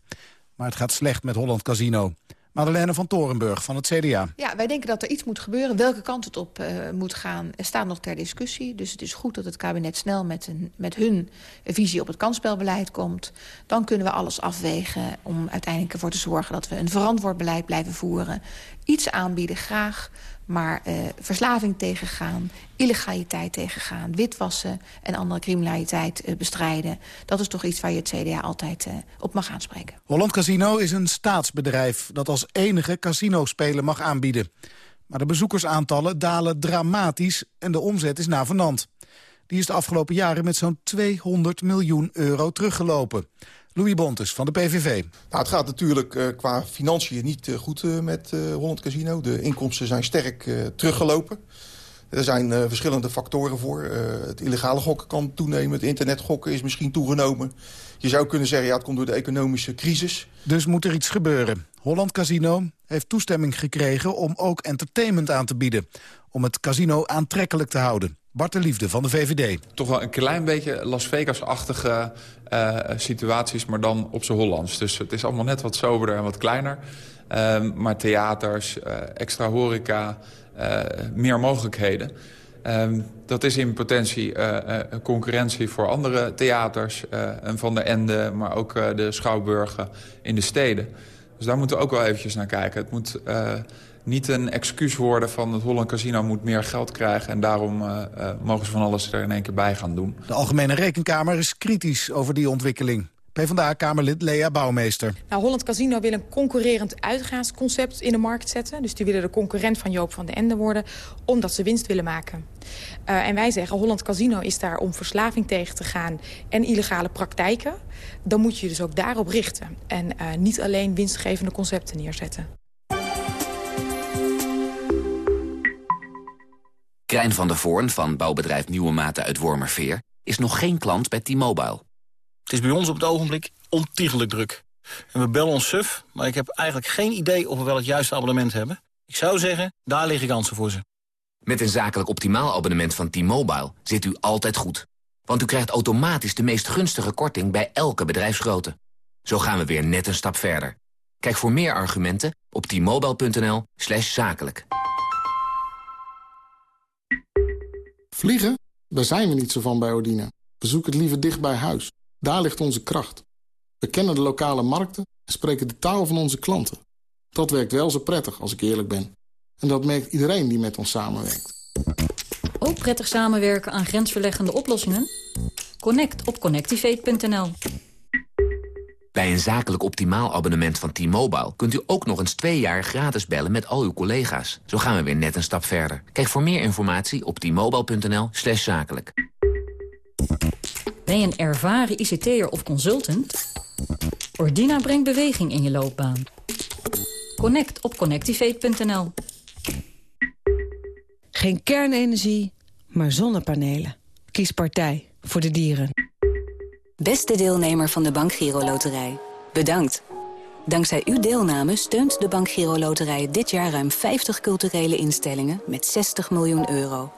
Maar het gaat slecht met Holland Casino. Madeleine van Torenburg van het CDA. Ja, wij denken dat er iets moet gebeuren. Welke kant het op uh, moet gaan, staat nog ter discussie. Dus het is goed dat het kabinet snel met, een, met hun visie op het kansspelbeleid komt. Dan kunnen we alles afwegen om uiteindelijk ervoor te zorgen... dat we een verantwoord beleid blijven voeren. Iets aanbieden, graag maar uh, verslaving tegengaan, illegaliteit tegengaan... witwassen en andere criminaliteit uh, bestrijden... dat is toch iets waar je het CDA altijd uh, op mag aanspreken. Holland Casino is een staatsbedrijf... dat als enige casinospelen mag aanbieden. Maar de bezoekersaantallen dalen dramatisch en de omzet is navenant. Die is de afgelopen jaren met zo'n 200 miljoen euro teruggelopen. Louis Bontes van de PVV. Nou, het gaat natuurlijk uh, qua financiën niet uh, goed uh, met Holland Casino. De inkomsten zijn sterk teruggelopen. Er zijn verschillende factoren voor. het illegale gokken kan toenemen. Het internetgokken is misschien toegenomen. Je zou kunnen zeggen, ja, het komt door de economische crisis. Dus moet er iets gebeuren. Holland Casino heeft toestemming gekregen om ook entertainment aan te bieden. Om het casino aantrekkelijk te houden. Bart de Liefde van de VVD. Toch wel een klein beetje Las Vegas-achtige uh, situaties, maar dan op z'n Hollands. Dus het is allemaal net wat soberder en wat kleiner. Uh, maar theaters, uh, extra horeca, meer mogelijkheden. Ehm, dat is in potentie concurrentie voor andere theaters. en van de Ende, maar ook de Schouwburgen in de steden. Dus daar moeten we ook wel eventjes naar kijken. Het moet niet een excuus worden van het Holland Casino moet meer geld krijgen... en daarom uh, uh, mogen ze van alles er in één keer bij gaan doen. De Algemene Rekenkamer is kritisch over die ontwikkeling. PvdA-kamerlid Lea Bouwmeester. Nou, Holland Casino wil een concurrerend uitgaansconcept in de markt zetten. Dus die willen de concurrent van Joop van den Ende worden... omdat ze winst willen maken. Uh, en wij zeggen, Holland Casino is daar om verslaving tegen te gaan... en illegale praktijken. Dan moet je je dus ook daarop richten. En uh, niet alleen winstgevende concepten neerzetten. Krijn van der Voorn van bouwbedrijf Nieuwe Maten uit Wormerveer... is nog geen klant bij T-Mobile. Het is bij ons op het ogenblik ontiegelijk druk. En we bellen ons suf, maar ik heb eigenlijk geen idee of we wel het juiste abonnement hebben. Ik zou zeggen, daar liggen kansen voor ze. Met een zakelijk optimaal abonnement van T-Mobile zit u altijd goed. Want u krijgt automatisch de meest gunstige korting bij elke bedrijfsgrootte. Zo gaan we weer net een stap verder. Kijk voor meer argumenten op t-mobile.nl zakelijk. Vliegen? Daar zijn we niet zo van bij Odina. We zoeken het liever dicht bij huis. Daar ligt onze kracht. We kennen de lokale markten en spreken de taal van onze klanten. Dat werkt wel zo prettig, als ik eerlijk ben. En dat merkt iedereen die met ons samenwerkt. Ook prettig samenwerken aan grensverleggende oplossingen? Connect op connectivate.nl Bij een zakelijk optimaal abonnement van T-Mobile... kunt u ook nog eens twee jaar gratis bellen met al uw collega's. Zo gaan we weer net een stap verder. Kijk voor meer informatie op t-mobile.nl zakelijk. Ben je een ervaren ICT'er of consultant? Ordina brengt beweging in je loopbaan. Connect op connectivate.nl Geen kernenergie, maar zonnepanelen. Kies partij voor de dieren. Beste deelnemer van de Bank Giro Loterij. Bedankt. Dankzij uw deelname steunt de Bank Giro Loterij dit jaar ruim 50 culturele instellingen met 60 miljoen euro.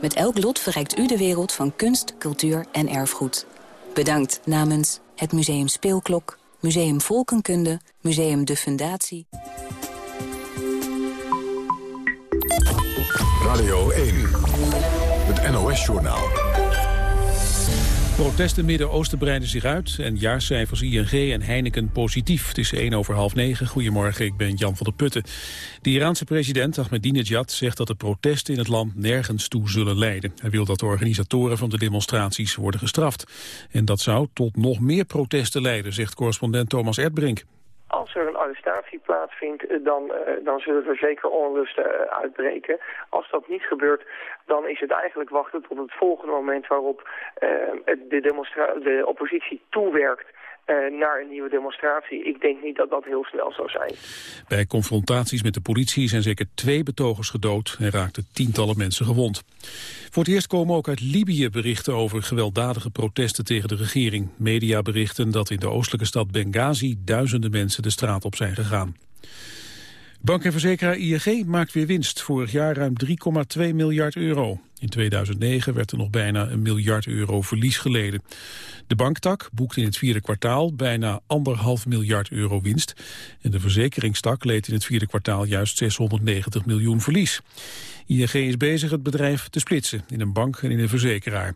Met elk lot verrijkt u de wereld van kunst, cultuur en erfgoed. Bedankt namens het Museum Speelklok, Museum Volkenkunde, Museum De Fundatie. Radio 1, het NOS-journaal. Protesten Midden-Oosten breiden zich uit en jaarcijfers ING en Heineken positief. Het is 1 over half 9. Goedemorgen, ik ben Jan van der Putten. De Iraanse president Ahmadinejad zegt dat de protesten in het land nergens toe zullen leiden. Hij wil dat de organisatoren van de demonstraties worden gestraft. En dat zou tot nog meer protesten leiden, zegt correspondent Thomas Erdbrink. Als er een arrestatie plaatsvindt, eh, dan, uh, dan zullen er zeker onrusten uh, uitbreken. Als dat niet gebeurt, dan is het eigenlijk wachten tot het volgende moment waarop de, de oppositie toewerkt naar een nieuwe demonstratie. Ik denk niet dat dat heel snel zou zijn. Bij confrontaties met de politie zijn zeker twee betogers gedood en raakten tientallen mensen gewond. Voor het eerst komen ook uit Libië berichten over gewelddadige protesten tegen de regering. Media berichten dat in de oostelijke stad Benghazi duizenden mensen de straat op zijn gegaan. Bank en verzekeraar ING maakt weer winst. Vorig jaar ruim 3,2 miljard euro. In 2009 werd er nog bijna een miljard euro verlies geleden. De banktak boekte in het vierde kwartaal bijna anderhalf miljard euro winst. En de verzekeringstak leed in het vierde kwartaal juist 690 miljoen verlies. ING is bezig het bedrijf te splitsen in een bank en in een verzekeraar.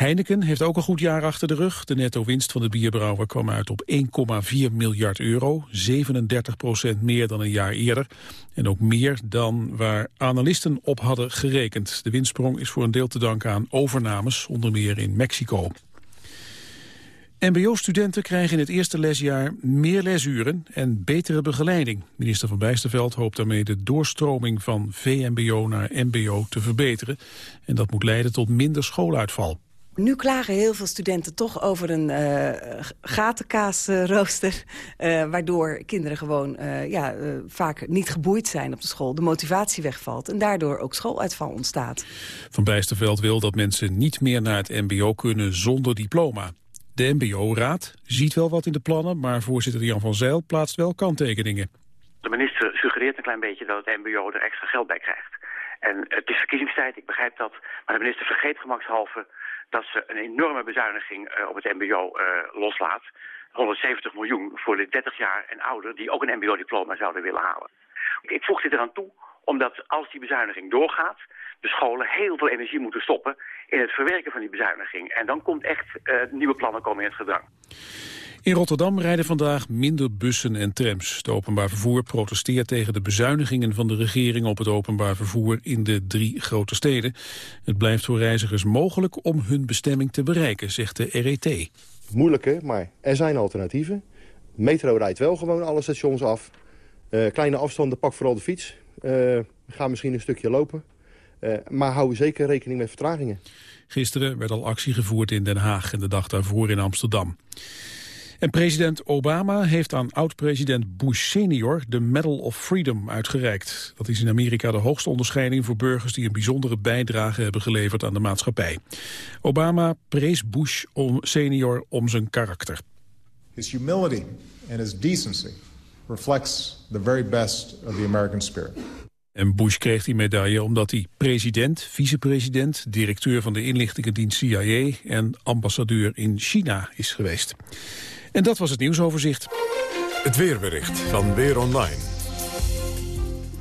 Heineken heeft ook een goed jaar achter de rug. De netto-winst van de bierbrouwer kwam uit op 1,4 miljard euro. 37 procent meer dan een jaar eerder. En ook meer dan waar analisten op hadden gerekend. De winstsprong is voor een deel te danken aan overnames, onder meer in Mexico. MBO-studenten krijgen in het eerste lesjaar meer lesuren en betere begeleiding. Minister van Bijsterveld hoopt daarmee de doorstroming van VMBO naar MBO te verbeteren. En dat moet leiden tot minder schooluitval. Nu klagen heel veel studenten toch over een uh, gatenkaasrooster... Uh, waardoor kinderen gewoon uh, ja, vaak niet geboeid zijn op de school. De motivatie wegvalt en daardoor ook schooluitval ontstaat. Van Bijsterveld wil dat mensen niet meer naar het mbo kunnen zonder diploma. De mbo-raad ziet wel wat in de plannen... maar voorzitter Jan van Zijl plaatst wel kanttekeningen. De minister suggereert een klein beetje dat het mbo er extra geld bij krijgt. En het is verkiezingstijd, ik begrijp dat. Maar de minister vergeet gemakshalve dat ze een enorme bezuiniging uh, op het mbo uh, loslaat. 170 miljoen voor de 30 jaar en ouder die ook een mbo-diploma zouden willen halen. Ik voeg dit eraan toe omdat als die bezuiniging doorgaat... de scholen heel veel energie moeten stoppen in het verwerken van die bezuiniging. En dan komt echt uh, nieuwe plannen komen in het gedrang. In Rotterdam rijden vandaag minder bussen en trams. Het openbaar vervoer protesteert tegen de bezuinigingen van de regering op het openbaar vervoer in de drie grote steden. Het blijft voor reizigers mogelijk om hun bestemming te bereiken, zegt de RET. moeilijker, maar er zijn alternatieven. Metro rijdt wel gewoon alle stations af. Uh, kleine afstanden, pak vooral de fiets. Uh, ga misschien een stukje lopen. Uh, maar hou zeker rekening met vertragingen. Gisteren werd al actie gevoerd in Den Haag en de dag daarvoor in Amsterdam. En president Obama heeft aan oud-president Bush senior de Medal of Freedom uitgereikt. Dat is in Amerika de hoogste onderscheiding voor burgers die een bijzondere bijdrage hebben geleverd aan de maatschappij. Obama prees Bush om senior om zijn karakter. His humility and his decency reflects the very best of the American spirit. En Bush kreeg die medaille omdat hij president, vicepresident, directeur van de inlichtingendienst CIA en ambassadeur in China is geweest. En dat was het nieuwsoverzicht. Het weerbericht van Weer Online.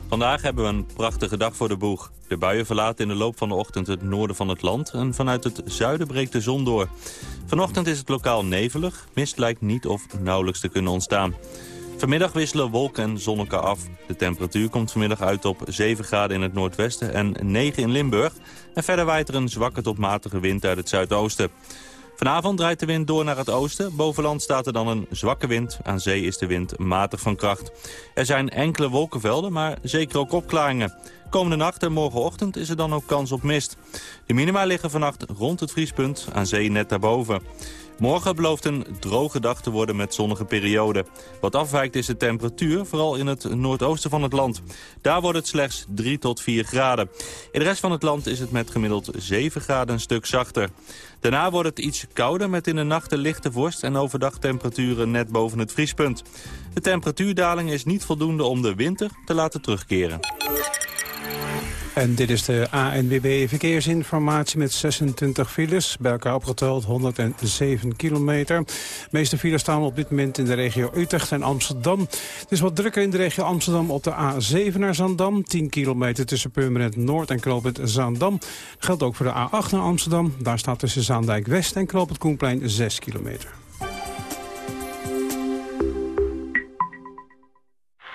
Vandaag hebben we een prachtige dag voor de boeg. De buien verlaten in de loop van de ochtend het noorden van het land... en vanuit het zuiden breekt de zon door. Vanochtend is het lokaal nevelig. Mist lijkt niet of nauwelijks te kunnen ontstaan. Vanmiddag wisselen wolken en zon elkaar af. De temperatuur komt vanmiddag uit op 7 graden in het noordwesten en 9 in Limburg. En verder waait er een zwakke tot matige wind uit het zuidoosten. Vanavond draait de wind door naar het oosten. Bovenland staat er dan een zwakke wind. Aan zee is de wind matig van kracht. Er zijn enkele wolkenvelden, maar zeker ook opklaringen. Komende nacht en morgenochtend is er dan ook kans op mist. De minima liggen vannacht rond het vriespunt, aan zee net daarboven. Morgen belooft een droge dag te worden met zonnige perioden. Wat afwijkt is de temperatuur, vooral in het noordoosten van het land. Daar wordt het slechts 3 tot 4 graden. In de rest van het land is het met gemiddeld 7 graden een stuk zachter. Daarna wordt het iets kouder met in de nachten lichte vorst... en overdag temperaturen net boven het vriespunt. De temperatuurdaling is niet voldoende om de winter te laten terugkeren. En dit is de ANWB Verkeersinformatie met 26 files. Bij elkaar opgeteld 107 kilometer. De meeste files staan op dit moment in de regio Utrecht en Amsterdam. Het is wat drukker in de regio Amsterdam op de A7 naar Zandam. 10 kilometer tussen Purmerend Noord en Knoopend Zaandam. Dat geldt ook voor de A8 naar Amsterdam. Daar staat tussen Zaandijk West en Knoopend Koenplein 6 kilometer.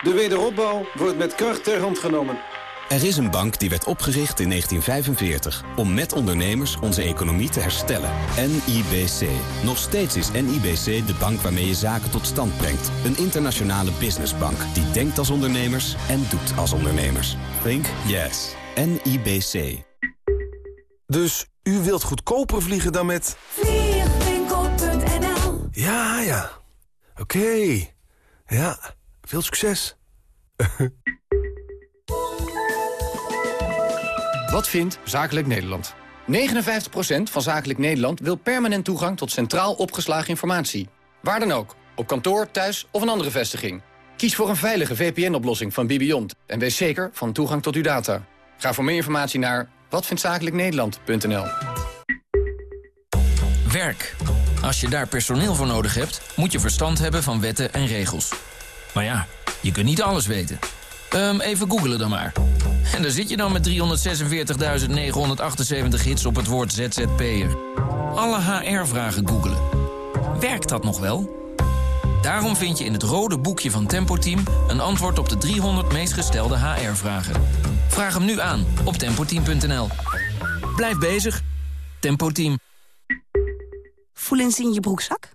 De wederopbouw wordt met kracht ter hand genomen. Er is een bank die werd opgericht in 1945 om met ondernemers onze economie te herstellen. NIBC. Nog steeds is NIBC de bank waarmee je zaken tot stand brengt. Een internationale businessbank die denkt als ondernemers en doet als ondernemers. Think yes. NIBC. Dus u wilt goedkoper vliegen dan met... Vliegwinkel.nl Ja, ja. Oké. Ja, veel succes. (laughs) Wat vindt Zakelijk Nederland? 59% van Zakelijk Nederland wil permanent toegang tot centraal opgeslagen informatie. Waar dan ook, op kantoor, thuis of een andere vestiging. Kies voor een veilige VPN-oplossing van Bibiont en wees zeker van toegang tot uw data. Ga voor meer informatie naar watvindtzakelijknederland.nl Werk. Als je daar personeel voor nodig hebt, moet je verstand hebben van wetten en regels. Maar ja, je kunt niet alles weten. Um, even googelen dan maar. En daar zit je dan met 346.978 hits op het woord ZZP'er. Alle HR-vragen googelen. Werkt dat nog wel? Daarom vind je in het rode boekje van Tempo Team... een antwoord op de 300 meest gestelde HR-vragen. Vraag hem nu aan op tempoteam.nl. Blijf bezig. Tempo Team. Voelen ze in je broekzak?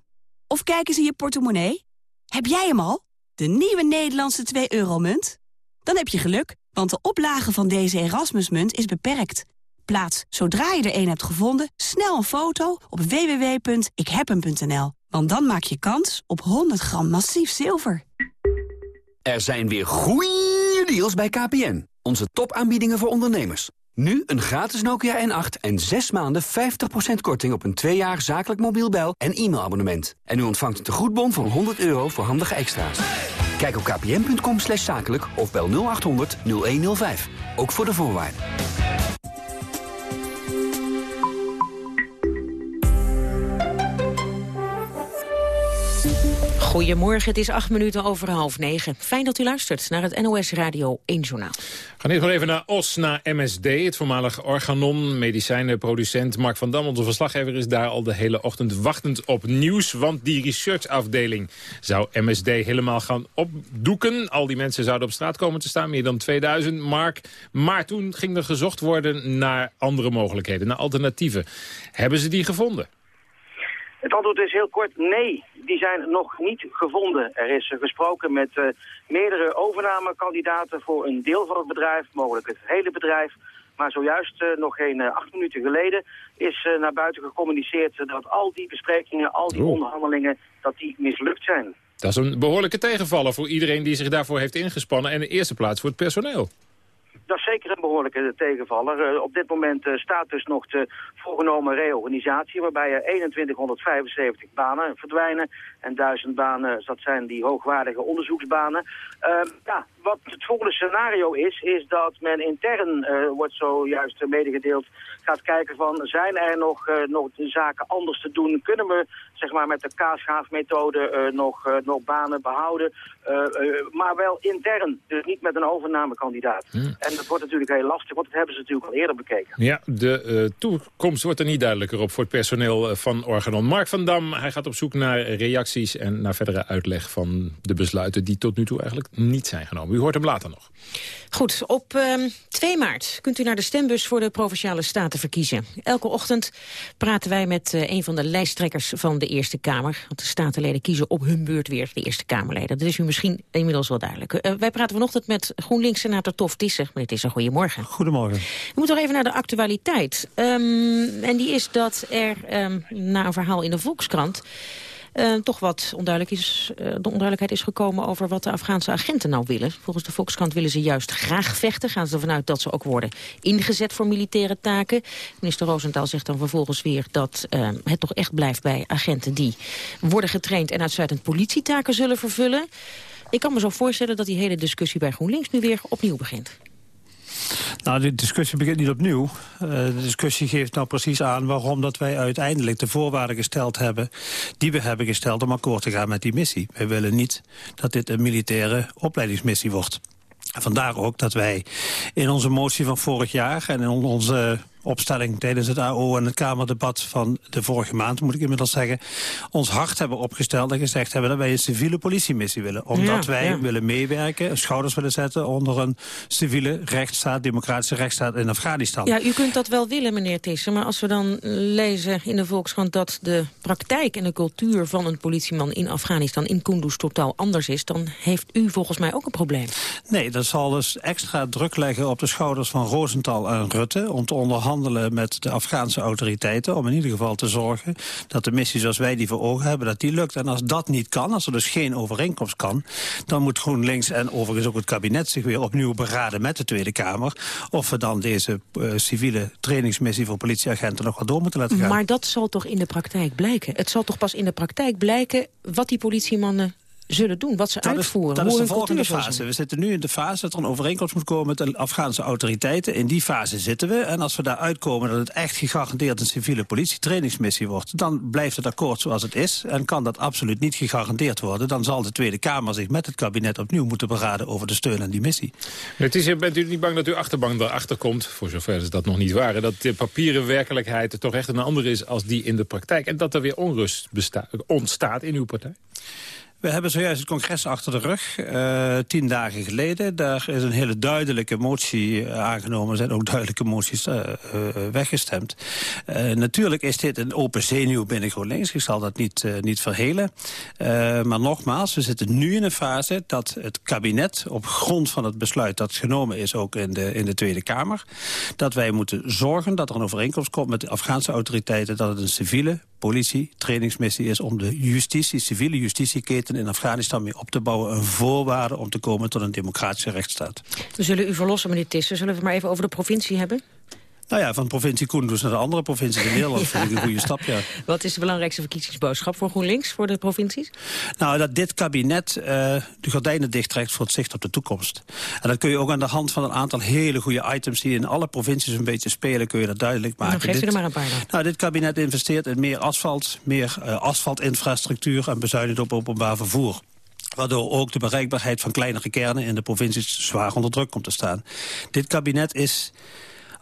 Of kijken ze in je portemonnee? Heb jij hem al? De nieuwe Nederlandse 2-euro-munt? Dan heb je geluk, want de oplage van deze Erasmusmunt is beperkt. Plaats, zodra je er een hebt gevonden, snel een foto op www.ikhebhem.nl. Want dan maak je kans op 100 gram massief zilver. Er zijn weer goeie deals bij KPN. Onze topaanbiedingen voor ondernemers. Nu een gratis Nokia N8 en 6 maanden 50% korting op een 2 jaar zakelijk mobiel bel- en e-mailabonnement. En u ontvangt een tegoedbon van 100 euro voor handige extra's. Kijk op kpn.com zakelijk of bel 0800 0105. Ook voor de voorwaarden. Goedemorgen, het is acht minuten over half negen. Fijn dat u luistert naar het NOS Radio 1 Journaal. We gaan even even naar OS, naar MSD, het voormalig Organon. Medicijnenproducent Mark van Dam, onze verslaggever, is daar al de hele ochtend wachtend op nieuws. Want die researchafdeling zou MSD helemaal gaan opdoeken. Al die mensen zouden op straat komen te staan, meer dan 2000, Mark. Maar toen ging er gezocht worden naar andere mogelijkheden, naar alternatieven. Hebben ze die gevonden? Het antwoord is heel kort nee. Die zijn nog niet gevonden. Er is gesproken met uh, meerdere overnamekandidaten voor een deel van het bedrijf, mogelijk het hele bedrijf. Maar zojuist, uh, nog geen uh, acht minuten geleden, is naar buiten gecommuniceerd dat al die besprekingen, al die oh. onderhandelingen, dat die mislukt zijn. Dat is een behoorlijke tegenvaller voor iedereen die zich daarvoor heeft ingespannen. En in de eerste plaats voor het personeel. Dat is zeker een behoorlijke tegenvaller. Uh, op dit moment uh, staat dus nog de voorgenomen reorganisatie... waarbij er 2175 banen verdwijnen. En 1000 banen, dat zijn die hoogwaardige onderzoeksbanen. Uh, ja, wat het volgende scenario is, is dat men intern, uh, wordt zojuist medegedeeld, gaat kijken van zijn er nog, uh, nog zaken anders te doen? Kunnen we zeg maar, met de kaasschaafmethode uh, nog, nog banen behouden? maar wel intern, dus niet met een overnamekandidaat. Hmm. En dat wordt natuurlijk heel lastig, want dat hebben ze natuurlijk al eerder bekeken. Ja, de toekomst wordt er niet duidelijker op voor het personeel van Organon. Mark van Dam, hij gaat op zoek naar reacties en naar verdere uitleg van de besluiten die tot nu toe eigenlijk niet zijn genomen. U hoort hem later nog. Goed, op uh, ehm, 2 maart kunt u naar de stembus voor de Provinciale Staten verkiezen. Elke ochtend praten wij met uh, een van de lijsttrekkers van de Eerste Kamer. Want de Statenleden kiezen op hun beurt weer de Eerste Kamerleden. Dat is u misschien inmiddels wel duidelijk. Uh, wij praten vanochtend met GroenLinks-senator Tof Tissen. Meneer Tissen, goedemorgen. Goedemorgen. We moeten nog even naar de actualiteit. Um, en die is dat er um, na een verhaal in de Volkskrant... Uh, toch wat onduidelijk is, uh, de onduidelijkheid is gekomen over wat de Afghaanse agenten nou willen. Volgens de Volkskrant willen ze juist graag vechten. Gaan ze ervan uit dat ze ook worden ingezet voor militaire taken. Minister Roosentaal zegt dan vervolgens weer dat uh, het toch echt blijft bij agenten die worden getraind en uitsluitend politietaken zullen vervullen. Ik kan me zo voorstellen dat die hele discussie bij GroenLinks nu weer opnieuw begint. Nou, de discussie begint niet opnieuw. Uh, de discussie geeft nou precies aan waarom dat wij uiteindelijk de voorwaarden gesteld hebben... die we hebben gesteld om akkoord te gaan met die missie. Wij willen niet dat dit een militaire opleidingsmissie wordt. Vandaar ook dat wij in onze motie van vorig jaar en in onze opstelling tijdens het AO en het Kamerdebat van de vorige maand, moet ik inmiddels zeggen, ons hart hebben opgesteld en gezegd hebben dat wij een civiele politiemissie willen. Omdat wij willen meewerken, schouders willen zetten onder een civiele rechtsstaat, democratische rechtsstaat in Afghanistan. Ja, u kunt dat wel willen, meneer Tissen, maar als we dan lezen in de Volkskrant dat de praktijk en de cultuur van een politieman in Afghanistan, in Kunduz, totaal anders is, dan heeft u volgens mij ook een probleem. Nee, dat zal dus extra druk leggen op de schouders van Rosenthal en Rutte om te onderhandelen met de Afghaanse autoriteiten... om in ieder geval te zorgen dat de missie zoals wij die voor ogen hebben... dat die lukt. En als dat niet kan, als er dus geen overeenkomst kan... dan moet GroenLinks en overigens ook het kabinet zich weer opnieuw beraden met de Tweede Kamer... of we dan deze uh, civiele trainingsmissie voor politieagenten nog wat door moeten laten gaan. Maar dat zal toch in de praktijk blijken? Het zal toch pas in de praktijk blijken wat die politiemannen zullen doen, wat ze uitvoeren. dat is de volgende fase. We zitten nu in de fase dat er een overeenkomst moet komen met de Afghaanse autoriteiten. In die fase zitten we. En als we daar uitkomen dat het echt gegarandeerd een civiele politietrainingsmissie wordt... dan blijft het akkoord zoals het is. En kan dat absoluut niet gegarandeerd worden. Dan zal de Tweede Kamer zich met het kabinet opnieuw moeten beraden over de steun aan die missie. Het is, bent u niet bang dat uw achterbank erachter komt, voor zover ze dat nog niet waren... dat de papieren werkelijkheid toch echt een andere is als die in de praktijk... en dat er weer onrust ontstaat in uw partij? We hebben zojuist het congres achter de rug, uh, tien dagen geleden. Daar is een hele duidelijke motie uh, aangenomen. Er zijn ook duidelijke moties uh, weggestemd. natuurlijk is dit een open zenuw binnen GroenLinks. Ik zal dat niet, niet verhelen. maar nogmaals, we zitten nu in een fase dat het kabinet... op grond van het besluit dat genomen is ook in de, in de Tweede Kamer... dat wij moeten zorgen dat er een overeenkomst komt met de Afghaanse autoriteiten... dat het een civiele politie trainingsmissie is om de justitie, civiele justitieketen in Afghanistan mee op te bouwen. Een voorwaarde om te komen tot een democratische rechtsstaat. We zullen u verlossen, meneer Tissen. Zullen we het maar even over de provincie hebben? Nou ja, van de provincie Koenders naar de andere provincies in Nederland vind ik een (laughs) goede stap, ja. Wat is de belangrijkste verkiezingsboodschap voor GroenLinks, voor de provincies? Nou, dat dit kabinet uh, de gordijnen dichttrekt voor het zicht op de toekomst. En dat kun je ook aan de hand van een aantal hele goede items die in alle provincies een beetje spelen, kun je dat duidelijk maken. Nou, geef je er maar een paar dan. Nou, dit kabinet investeert in meer asfalt, meer uh, asfaltinfrastructuur en bezuinigt op openbaar vervoer waardoor ook de bereikbaarheid van kleinere kernen in de provincies zwaar onder druk komt te staan. Dit kabinet is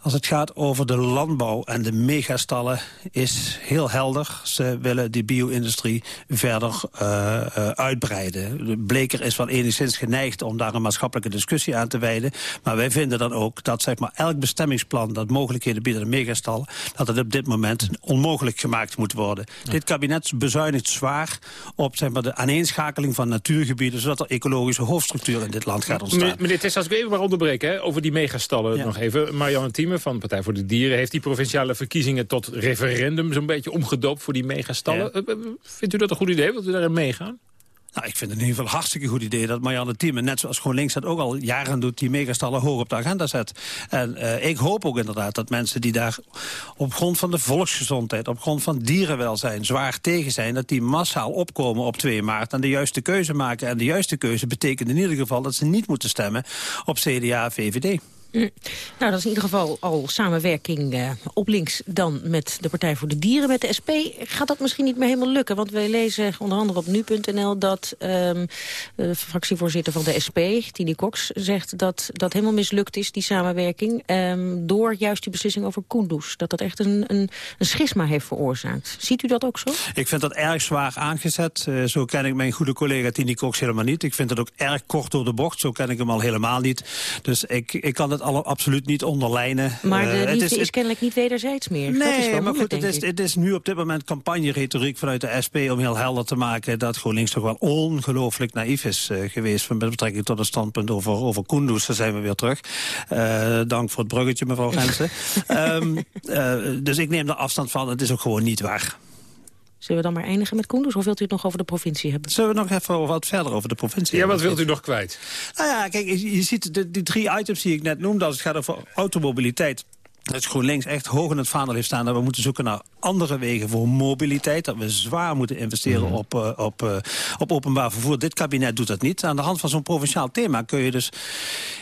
Als het gaat over de landbouw en de megastallen is heel helder. Ze willen die bio-industrie verder uh, uitbreiden. Bleker is wel enigszins geneigd om daar een maatschappelijke discussie aan te wijden. Maar wij vinden dan ook dat zeg maar, elk bestemmingsplan dat mogelijkheden biedt aan de megastallen... dat het op dit moment onmogelijk gemaakt moet worden. Dit kabinet bezuinigt zwaar op zeg maar, de aaneenschakeling van natuurgebieden... zodat er ecologische hoofdstructuur in dit land gaat ontstaan. Meneer Tess, als ik even maar onderbreken hè, over die megastallen nog even. Marianne Thieme van de Partij voor de Dieren... heeft die provinciale verkiezingen tot referendum zo'n beetje omgedoopt voor die megastallen. Ja. Eh, eh, vindt u dat een goed idee? Wilt u daarin meegaan? Nou, ik vind het in ieder geval een hartstikke goed idee dat Marianne Thieme... net zoals GroenLinks dat ook al jaren doet, die megastallen hoog op de agenda zet. En uh, ik hoop ook inderdaad dat mensen die daar op grond van de volksgezondheid... op grond van dierenwelzijn zwaar tegen zijn... dat die massaal opkomen op 2 maart en de juiste keuze maken. En de juiste keuze betekent in ieder geval dat ze niet moeten stemmen op CDA-VVD. Mm. Nou, dat is in ieder geval al samenwerking uh, op links dan met de Partij voor de Dieren. Met de SP gaat dat misschien niet meer helemaal lukken. Want wij lezen onder andere op nu.nl dat um, de fractievoorzitter van de SP, Tini Cox, zegt dat dat helemaal mislukt is, die samenwerking. Um, door juist die beslissing over Kunduz. Dat dat echt een, een, een, schisma heeft veroorzaakt. Ziet u dat ook zo? Ik vind dat erg zwaar aangezet. Uh, zo ken ik mijn goede collega Tini Cox helemaal niet. Ik vind het ook erg kort door de bocht. Zo ken ik hem al helemaal niet. Dus ik, ik kan het het alle, absoluut niet onderlijnen. Maar de uh, liefde is, is, kennelijk niet wederzijds meer. Nee, is maar goed, het is, het is nu op dit moment campagne-retoriek vanuit de SP... om heel helder te maken dat GroenLinks toch wel ongelooflijk naïef is uh, geweest... met betrekking tot het standpunt over, over Kunduz. Daar zijn we weer terug. Uh, dank voor het bruggetje, mevrouw Gensen. um, (laughs) dus ik neem er afstand van. Het is ook gewoon niet waar. Zullen we dan maar eindigen met Koenders? Of wilt u het nog over de provincie hebben? Zullen we nog even wat verder over de provincie Ja, wat wilt u nog kwijt? Nou ja, kijk, je, je ziet de, die drie items die ik net noemde... als het gaat over automobiliteit dat GroenLinks echt hoog in het vaandel heeft staan... dat we moeten zoeken naar andere wegen voor mobiliteit. Dat we zwaar moeten investeren mm. op, uh, op, uh, op openbaar vervoer. Dit kabinet doet dat niet. Aan de hand van zo'n provinciaal thema kun je dus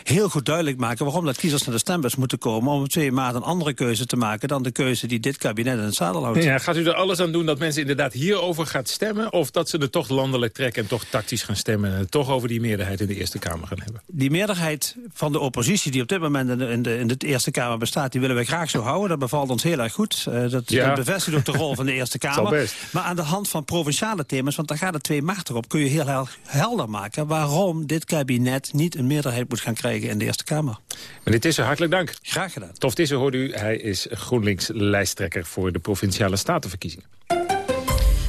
heel goed duidelijk maken... waarom dat kiezers naar de stembus moeten komen... om op 2 maart een andere keuze te maken... dan de keuze die dit kabinet in het zadel houdt. Ja, gaat u er alles aan doen dat mensen inderdaad hierover gaan stemmen... of dat ze er toch landelijk trekken en toch tactisch gaan stemmen... en het toch over die meerderheid in de Eerste Kamer gaan hebben? Die meerderheid van de oppositie die op dit moment in de, in de, in de Eerste Kamer bestaat... die willen we graag zo houden. Dat bevalt ons heel erg goed. Uh, dat, ja. dat, bevestigt ook de rol van de (laughs) Eerste Kamer. Maar aan de hand van provinciale thema's, want daar gaat het 2 maart op... kun je heel helder maken waarom dit kabinet niet een meerderheid moet gaan krijgen in de Eerste Kamer. Meneer Tisser, hartelijk dank. Graag gedaan. Tof Tisser hoort u, hij is GroenLinks-lijsttrekker... voor de Provinciale Statenverkiezingen.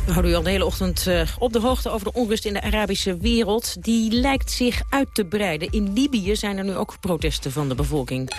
We houden u al de hele ochtend uh, op de hoogte over de onrust in de Arabische wereld. Die lijkt zich uit te breiden. In Libië zijn er nu ook protesten van de bevolking.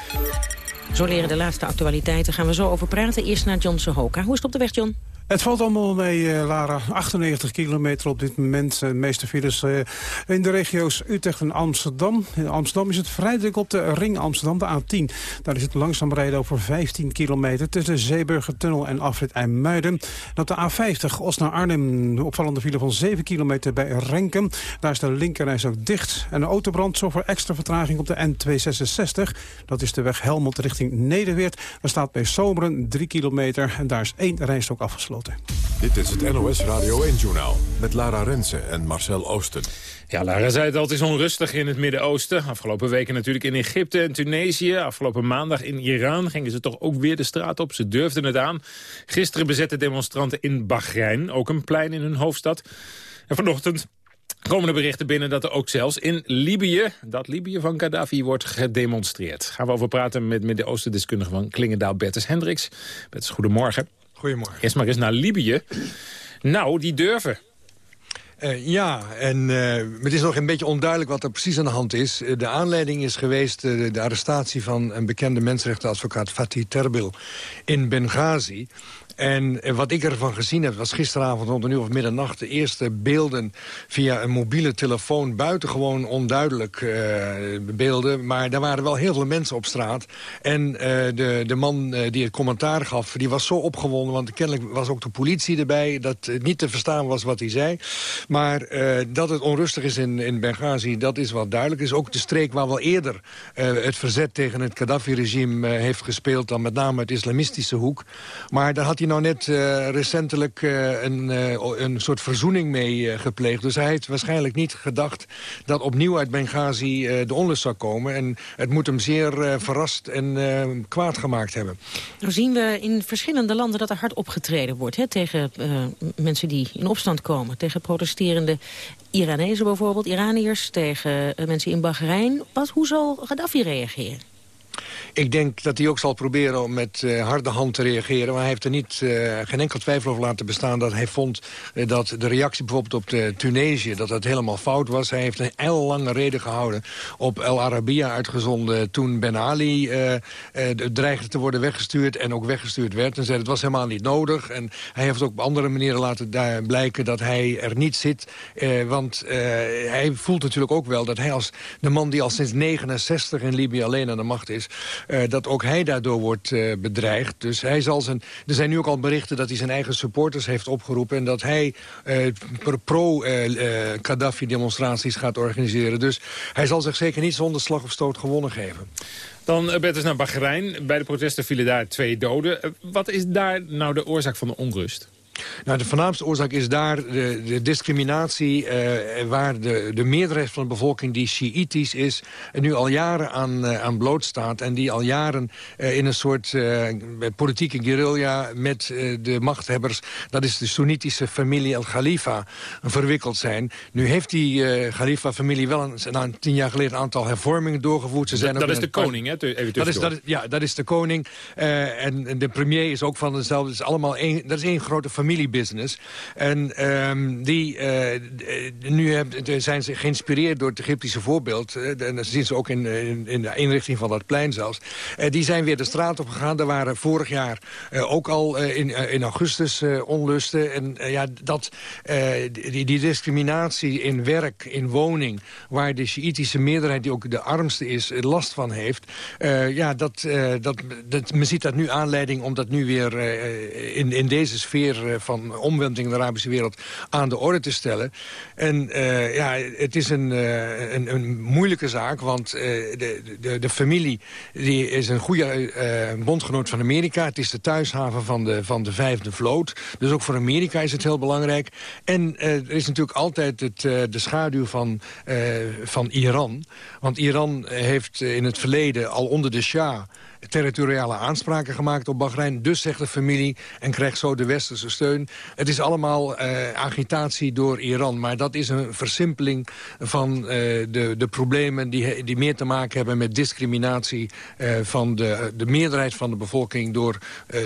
Zo leren de laatste actualiteiten. Gaan we zo over praten. Eerst naar John Sohoka. Hoe is het op de weg, John? Het valt allemaal mee, uh, Lara. 98 kilometer op dit moment. De meeste files uh, in de regio's Utrecht en Amsterdam. In Amsterdam is het vrij druk op de ring Amsterdam, de A10. Daar is het langzaam rijden over 15 kilometer... tussen Zeeburgertunnel en afrit IJmuiden. Dat de A50, Os naar Arnhem. De opvallende file van 7 kilometer bij Renken. Daar is de linkerreis ook dicht. En een autobrand zorgt voor extra vertraging op de N266. Dat is de weg Helmond richting Nederweert. Daar staat bij Zomeren 3 kilometer. En daar is één reis ook afgesloten. Dit is het NOS Radio 1-journaal met Lara Rensen en Marcel Oosten. Ja, Lara zei het al, het is onrustig in het Midden-Oosten. Afgelopen weken natuurlijk in Egypte en Tunesië. Afgelopen maandag in Iran gingen ze toch ook weer de straat op. Ze durfden het aan. Gisteren bezetten demonstranten in Bahrein, ook een plein in hun hoofdstad. En vanochtend komen de berichten binnen dat er ook zelfs in Libië... dat Libië van Gaddafi wordt gedemonstreerd. Gaan we over praten met Midden-Oosten-deskundige van Klingendaal, Bertus Hendricks. Bertus, goedemorgen. Goedemorgen. Eerst maar eens naar Libië. Nou, die durven. Uh, ja, en uh, het is nog een beetje onduidelijk wat er precies aan de hand is. Uh, de aanleiding is geweest de, de arrestatie van een bekende mensenrechtenadvocaat Fatih Terbil in Benghazi. En wat ik ervan gezien heb, was gisteravond rond een uur of middernacht... de eerste beelden via een mobiele telefoon. Buitengewoon onduidelijk uh, beelden. Maar daar waren wel heel veel mensen op straat. En uh, de, de man die het commentaar gaf, die was zo opgewonden... want kennelijk was ook de politie erbij... dat het niet te verstaan was wat hij zei. Maar dat het onrustig is in, in Benghazi, dat is wel duidelijk. is ook de streek waar wel eerder het verzet tegen het Gaddafi-regime heeft gespeeld... dan met name het islamistische hoek. Maar daar had hij nou net recentelijk een, een soort verzoening mee gepleegd. Dus hij heeft waarschijnlijk niet gedacht dat opnieuw uit Benghazi de onlust zou komen. En het moet hem zeer verrast en kwaad gemaakt hebben. Nou zien we in verschillende landen dat er hard opgetreden wordt... Hè, tegen mensen die in opstand komen. Tegen protesterende Iranezen bijvoorbeeld, Iraniërs... tegen mensen in Bahrein. Wat, hoe zal Gaddafi reageren? Ik denk dat hij ook zal proberen om met uh, harde hand te reageren. Maar hij heeft er niet, uh, geen enkel twijfel over laten bestaan... dat hij vond uh, dat de reactie bijvoorbeeld op de Tunesië... dat dat helemaal fout was. Hij heeft een heel lange reden gehouden op El Arabiya uitgezonden... toen Ben Ali dreigde te worden weggestuurd en ook weggestuurd werd. En zei het was helemaal niet nodig. En hij heeft ook op andere manieren laten blijken dat hij er niet zit. want hij voelt natuurlijk ook wel dat hij als de man die al sinds 69 in Libië alleen aan de macht is... Uh, dat ook hij daardoor wordt uh, bedreigd. Dus hij zal zijn, er zijn nu ook al berichten dat hij zijn eigen supporters heeft opgeroepen... en dat hij uh, pro-Gaddafi-demonstraties gaat organiseren. Dus hij zal zich zeker niet zonder slag of stoot gewonnen geven. Dan Bertus naar Bahrein. Bij de protesten vielen daar twee doden. Wat is daar nou de oorzaak van de onrust? Nou, de voornaamste oorzaak is daar de, de discriminatie... Uh, waar de, de meerderheid van de bevolking die Shiïtisch is... en nu al jaren aan, uh, aan bloot staat... en die al jaren uh, in een soort politieke guerrilla met de machthebbers... dat is de Soenitische familie Al-Khalifa, verwikkeld zijn. Nu heeft die Khalifa-familie wel een, nou, tien jaar geleden... een aantal hervormingen doorgevoerd. Ze zijn dat, dat is de koning, hè? Even dat is, dat is, ja, dat is de koning. en, en de premier is ook van dezelfde... Is allemaal één, dat is één grote familie familiebusiness. En um, die, uh, nu hebben, zijn ze geïnspireerd door het Egyptische voorbeeld. Uh, en dat zien ze ook in, in, de inrichting van dat plein zelfs. Die zijn weer de straat op gegaan. Er waren vorig jaar ook al in, in augustus onlusten. En ja, dat, die, die discriminatie in werk, in woning... waar de Sjiitische meerderheid, die ook de armste is, last van heeft... ja, dat, dat, men ziet dat nu aanleiding om dat nu weer in, in deze sfeer van omwenteling in de Arabische wereld aan de orde te stellen. En uh, ja, het is een, uh, een, een, moeilijke zaak, want de, de, de, familie die is een goede bondgenoot van Amerika. Het is de thuishaven van de, van de vijfde vloot. Dus ook voor Amerika is het heel belangrijk. En er is natuurlijk altijd het, de schaduw van, van Iran. Want Iran heeft in het verleden al onder de Shah territoriale aanspraken gemaakt op Bahrein. Dus zegt de familie en krijgt zo de westerse steun. Het is allemaal uh, agitatie door Iran. Maar dat is een versimpeling van uh, de, de problemen die, die meer te maken hebben met discriminatie uh, van de, de meerderheid van de bevolking door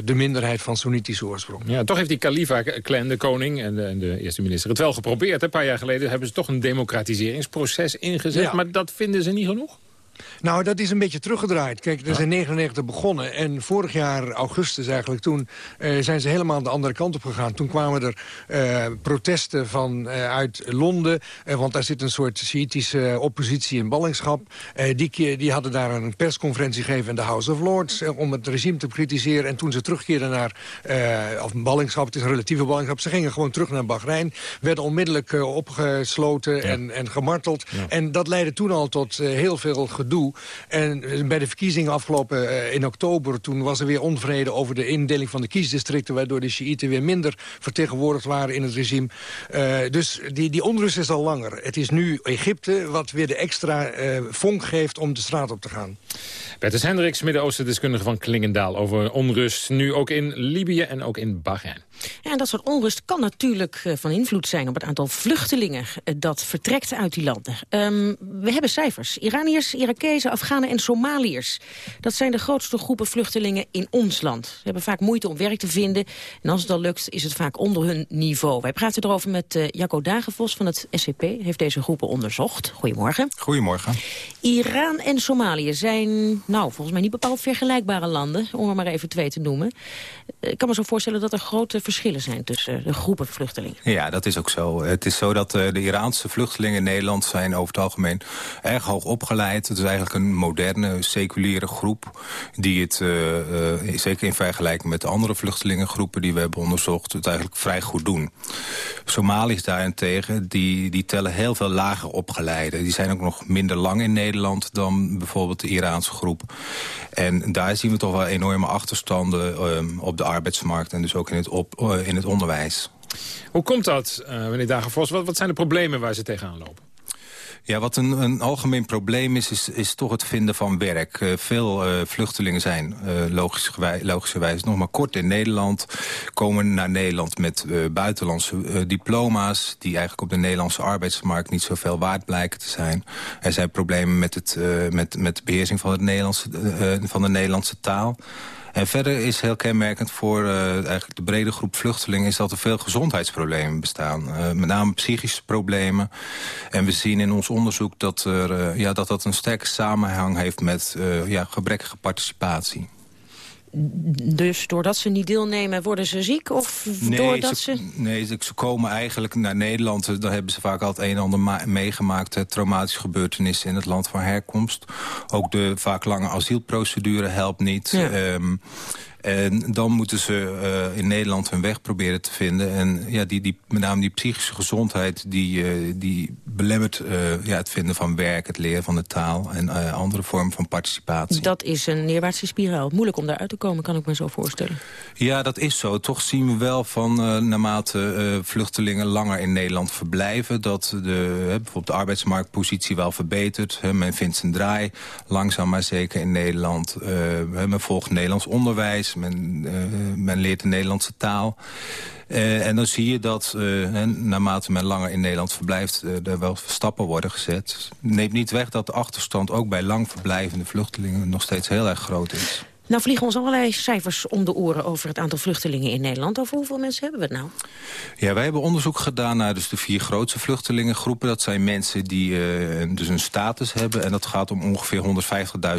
de minderheid van Soenitische oorsprong. Ja, toch heeft die Khalifa-clan, de koning en de, en de, eerste minister, het wel geprobeerd. Een paar jaar geleden hebben ze toch een democratiseringsproces ingezet. Ja. Maar dat vinden ze niet genoeg? Nou, dat is een beetje teruggedraaid. Kijk, dat is in 99 begonnen. En vorig jaar, augustus eigenlijk, toen uh, zijn ze helemaal de andere kant op gegaan. Toen kwamen er uh, protesten van, uh, uit Londen. want daar zit een soort Shiïtische oppositie in ballingschap. die, die hadden daar een persconferentie gegeven in de House of Lords... om het regime te kritiseren. En toen ze terugkeerden naar of ballingschap, het is een relatieve ballingschap... ze gingen gewoon terug naar Bahrein. Werden onmiddellijk opgesloten ja. en, en gemarteld. Ja. En dat leidde toen al tot heel veel gedoe. En bij de verkiezingen afgelopen uh, in oktober... toen was er weer onvrede over de indeling van de kiesdistricten... waardoor de Shiiten weer minder vertegenwoordigd waren in het regime. Uh, dus die, die onrust is al langer. Het is nu Egypte wat weer de extra uh, vonk geeft om de straat op te gaan. Bertus Hendricks, Midden-Oosten deskundige van Klingendaal... over onrust nu ook in Libië en ook in Bahrein. Ja, en dat soort onrust kan natuurlijk uh, van invloed zijn... op het aantal vluchtelingen uh, dat vertrekt uit die landen. Um, we hebben cijfers. Iraniërs, Irakezen, Afghanen en Somaliërs. Dat zijn de grootste groepen vluchtelingen in ons land. Ze hebben vaak moeite om werk te vinden. En als het al lukt, is het vaak onder hun niveau. Wij praten erover met uh, Jacco Dagenvos van het SCP. Heeft deze groepen onderzocht. Goedemorgen. Goedemorgen. Iran en Somalië zijn nou, volgens mij niet bepaald vergelijkbare landen, om er maar even twee te noemen. Ik kan me zo voorstellen dat er grote verschillen zijn tussen de groepen vluchtelingen. Ja, dat is ook zo. Het is zo dat eh, de Iraanse vluchtelingen in Nederland zijn over het algemeen erg hoog opgeleid. Het is eigenlijk een moderne, seculiere groep die het, uh, uh, zeker in vergelijking met de andere vluchtelingengroepen die we hebben onderzocht, het eigenlijk vrij goed doen. Somaliërs daarentegen, die, die tellen heel veel lager opgeleiden. Die zijn ook nog minder lang in Nederland dan bijvoorbeeld de Iraanse groep. En daar zien we toch wel enorme achterstanden ehm, op de arbeidsmarkt... en dus ook in het, op, eh, in het onderwijs. Hoe komt dat, uh, meneer Dagenvos? Wat, wat zijn de problemen waar ze tegenaan lopen? Ja, wat een, een algemeen probleem is, is, is toch het vinden van werk. Uh, veel uh, vluchtelingen zijn uh, logischerwijs, logischerwijs nog maar kort in Nederland. Komen naar Nederland met buitenlandse diploma's... die eigenlijk op de Nederlandse arbeidsmarkt niet zoveel waard blijken te zijn. Er zijn problemen met, het, met, met de beheersing van, het Nederlandse, van de Nederlandse taal... En verder is heel kenmerkend voor uh, eigenlijk de brede groep vluchtelingen... is dat er veel gezondheidsproblemen bestaan. Uh, met name psychische problemen. En we zien in ons onderzoek dat, er, uh, ja, dat dat een sterke samenhang heeft... met ja, gebrekkige participatie. Dus doordat ze niet deelnemen, worden ze ziek? Of nee, doordat ze, ze... Nee, ze komen eigenlijk naar Nederland. Dan hebben ze vaak al het een en ander meegemaakt. Traumatische gebeurtenissen in het land van herkomst. Ook de vaak lange asielprocedure helpt niet. Ja. Um, en dan moeten ze uh, in Nederland hun weg proberen te vinden. En ja, die, die, met name die psychische gezondheid... die, uh, die belemmert uh, ja, het vinden van werk, het leren van de taal... en andere vormen van participatie. Dat is een neerwaartse spiraal. Moeilijk om daaruit te komen, kan ik me zo voorstellen. Ja, dat is zo. Toch zien we wel van naarmate vluchtelingen langer in Nederland verblijven... dat de, bijvoorbeeld de arbeidsmarktpositie wel verbetert. men vindt zijn draai, langzaam maar zeker in Nederland. men volgt Nederlands onderwijs men, uh, men leert de Nederlandse taal. Uh, en dan zie je dat uh, naarmate men langer in Nederland verblijft... er wel stappen worden gezet. Neemt niet weg dat de achterstand ook bij lang verblijvende vluchtelingen... nog steeds heel erg groot is. Nou vliegen ons allerlei cijfers om de oren over het aantal vluchtelingen in Nederland. Over hoeveel mensen hebben we het nou? Ja, wij hebben onderzoek gedaan naar dus de vier grootste vluchtelingengroepen. Dat zijn mensen die uh, dus een status hebben. En dat gaat om ongeveer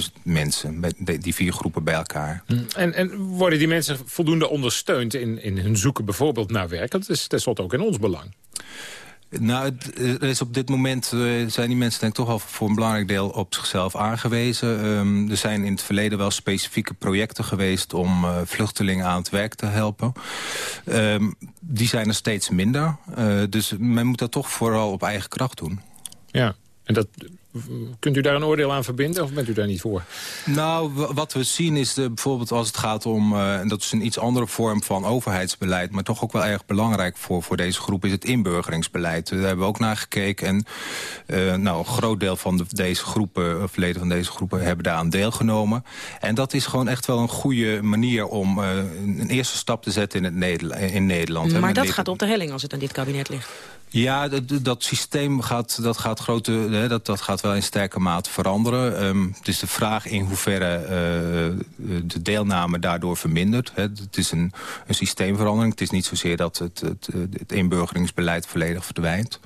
150.000 mensen, met die vier groepen bij elkaar. Hm. En, en worden die mensen voldoende ondersteund in, in hun zoeken bijvoorbeeld naar werk? Dat is tenslotte ook in ons belang. Nou, er is op dit moment uh, zijn die mensen denk ik toch al voor een belangrijk deel op zichzelf aangewezen. Um, er zijn in het verleden wel specifieke projecten geweest om uh, vluchtelingen aan het werk te helpen. Um, die zijn er steeds minder. Uh, dus men moet dat toch vooral op eigen kracht doen. Ja, en dat Kunt u daar een oordeel aan verbinden of bent u daar niet voor? Nou, wat we zien is de, bijvoorbeeld als het gaat om... Uh, en dat is een iets andere vorm van overheidsbeleid... maar toch ook wel erg belangrijk voor, voor deze groep... is het inburgeringsbeleid. Daar hebben we ook naar gekeken. En uh, nou, een groot deel van de, deze groepen, of leden van deze groepen... hebben daaraan deelgenomen. En dat is gewoon echt wel een goede manier... om uh, een eerste stap te zetten in, het Nederland, in Nederland. Maar dat gaat op de helling als het aan dit kabinet ligt. Ja, dat, systeem gaat, dat gaat, grote, hè, dat, dat gaat wel in sterke mate veranderen. Um, het is de vraag in hoeverre uh, de deelname daardoor vermindert. Hè. Het is een, een systeemverandering. Het is niet zozeer dat het, het, het inburgeringsbeleid volledig verdwijnt.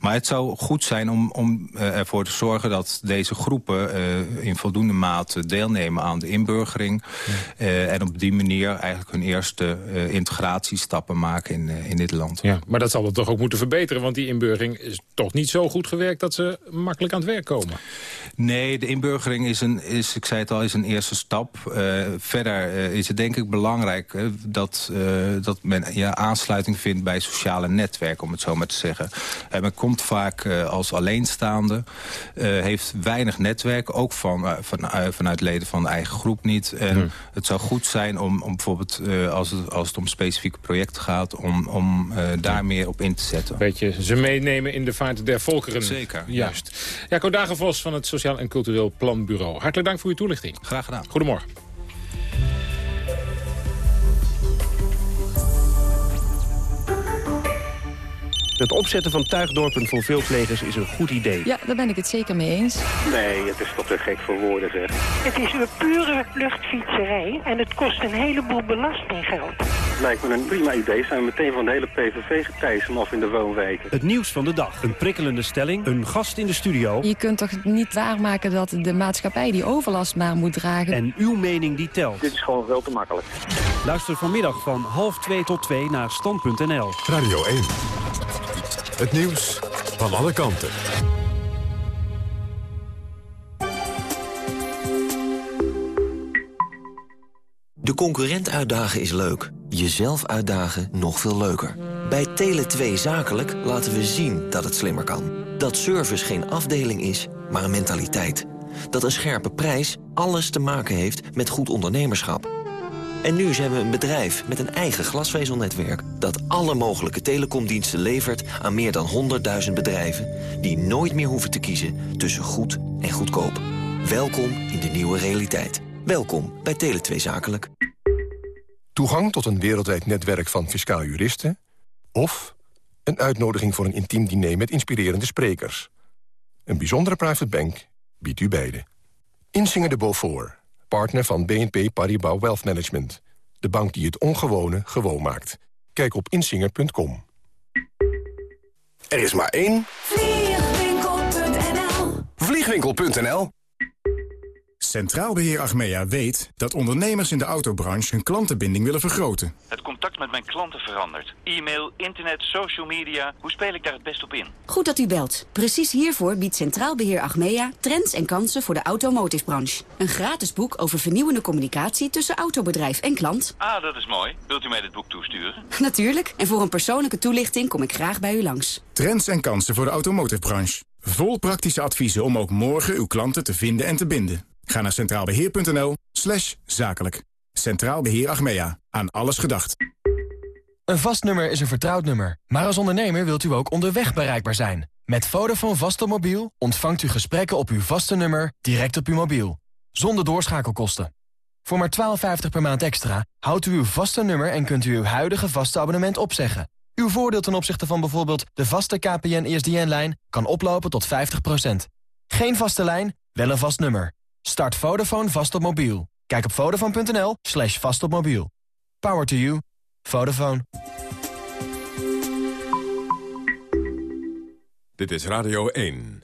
Maar het zou goed zijn om, om ervoor te zorgen dat deze groepen uh, in voldoende mate deelnemen aan de inburgering. Ja. en op die manier eigenlijk hun eerste integratiestappen maken in, in dit land. Ja, maar dat zal het toch ook moeten verbeteren? Want die inburgering is toch niet zo goed gewerkt dat ze makkelijk aan het werk komen. Nee, de inburgering is, een, is ik zei het al, is een eerste stap. Uh, verder uh, is het denk ik belangrijk uh, dat, dat men ja, aansluiting vindt bij sociale netwerken, om het zo maar te zeggen. men komt vaak als alleenstaande, heeft weinig netwerk, ook van, van, vanuit leden van de eigen groep niet. En hmm. het zou goed zijn om, om bijvoorbeeld, als, het, als het om specifieke projecten gaat, om, om daar meer op in te zetten. Beetje ze meenemen in de vaart der volkeren. Zeker. Juist. Jaco Dagenvos van het Sociaal en Cultureel Planbureau. Hartelijk dank voor uw toelichting. Graag gedaan. Goedemorgen. Het opzetten van tuigdorpen voor veelplegers is een goed idee. Ja, daar ben ik het zeker mee eens. Nee, het is toch te gek voor woorden, zeg. Het is een pure luchtfietserij en het kost een heleboel belastinggeld. Lijkt me een prima idee. Zijn we meteen van de hele PVV getijzen af in de woonwijken. Het nieuws van de dag. Een prikkelende stelling. Een gast in de studio. Je kunt toch niet waarmaken dat de maatschappij die overlast maar moet dragen. En uw mening die telt. Dit is gewoon veel te makkelijk. Luister vanmiddag van half 2 tot 2 naar stand.nl. Radio 1. Het nieuws van alle kanten. De concurrent uitdagen is leuk. Jezelf uitdagen nog veel leuker. Bij Tele2 Zakelijk laten we zien dat het slimmer kan. Dat service geen afdeling is, maar een mentaliteit. dat een scherpe prijs alles te maken heeft met goed ondernemerschap. En nu zijn we een bedrijf met een eigen glasvezelnetwerk... dat alle mogelijke telecomdiensten levert aan meer dan 100.000 bedrijven... die nooit meer hoeven te kiezen tussen goed en goedkoop. Welkom in de nieuwe realiteit. Welkom bij Tele2 Zakelijk. Toegang tot een wereldwijd netwerk van fiscaal juristen... of een uitnodiging voor een intiem diner met inspirerende sprekers. Een bijzondere private bank biedt u beide. Insinger de Beaufort, partner van BNP Paribas Wealth Management. De bank die het ongewone gewoon maakt. Kijk op insinger.com. Er is maar één... Vliegwinkel.nl Vliegwinkel.nl Centraal Beheer Achmea weet dat ondernemers in de autobranche hun klantenbinding willen vergroten. Het contact met mijn klanten verandert. E-mail, internet, social media. Hoe speel ik daar het best op in? Goed dat u belt. Precies hiervoor biedt Centraal Beheer Achmea trends en kansen voor de automotive-branche. Een gratis boek over vernieuwende communicatie tussen autobedrijf en klant. Ah, dat is mooi. Wilt u mij dit boek toesturen? (laughs) Natuurlijk. En voor een persoonlijke toelichting kom ik graag bij u langs. Trends en kansen voor de automotive-branche. Vol praktische adviezen om ook morgen uw klanten te vinden en te binden. Ga naar centraalbeheer.nl slash zakelijk. Centraal Beheer Achmea. Aan alles gedacht. Een vast nummer is een vertrouwd nummer. Maar als ondernemer wilt u ook onderweg bereikbaar zijn. Met Vodafone vast mobiel ontvangt u gesprekken op uw vaste nummer direct op uw mobiel. Zonder doorschakelkosten. Voor maar 12,50 per maand extra houdt u uw vaste nummer en kunt u uw huidige vaste abonnement opzeggen. Uw voordeel ten opzichte van bijvoorbeeld de vaste KPN-ESDN-lijn kan oplopen tot 50%. Geen vaste lijn, wel een vast nummer. Start Vodafone vast op mobiel. Kijk op vodafone.nl slash vast op mobiel. Power to you. Vodafone. Dit is Radio 1.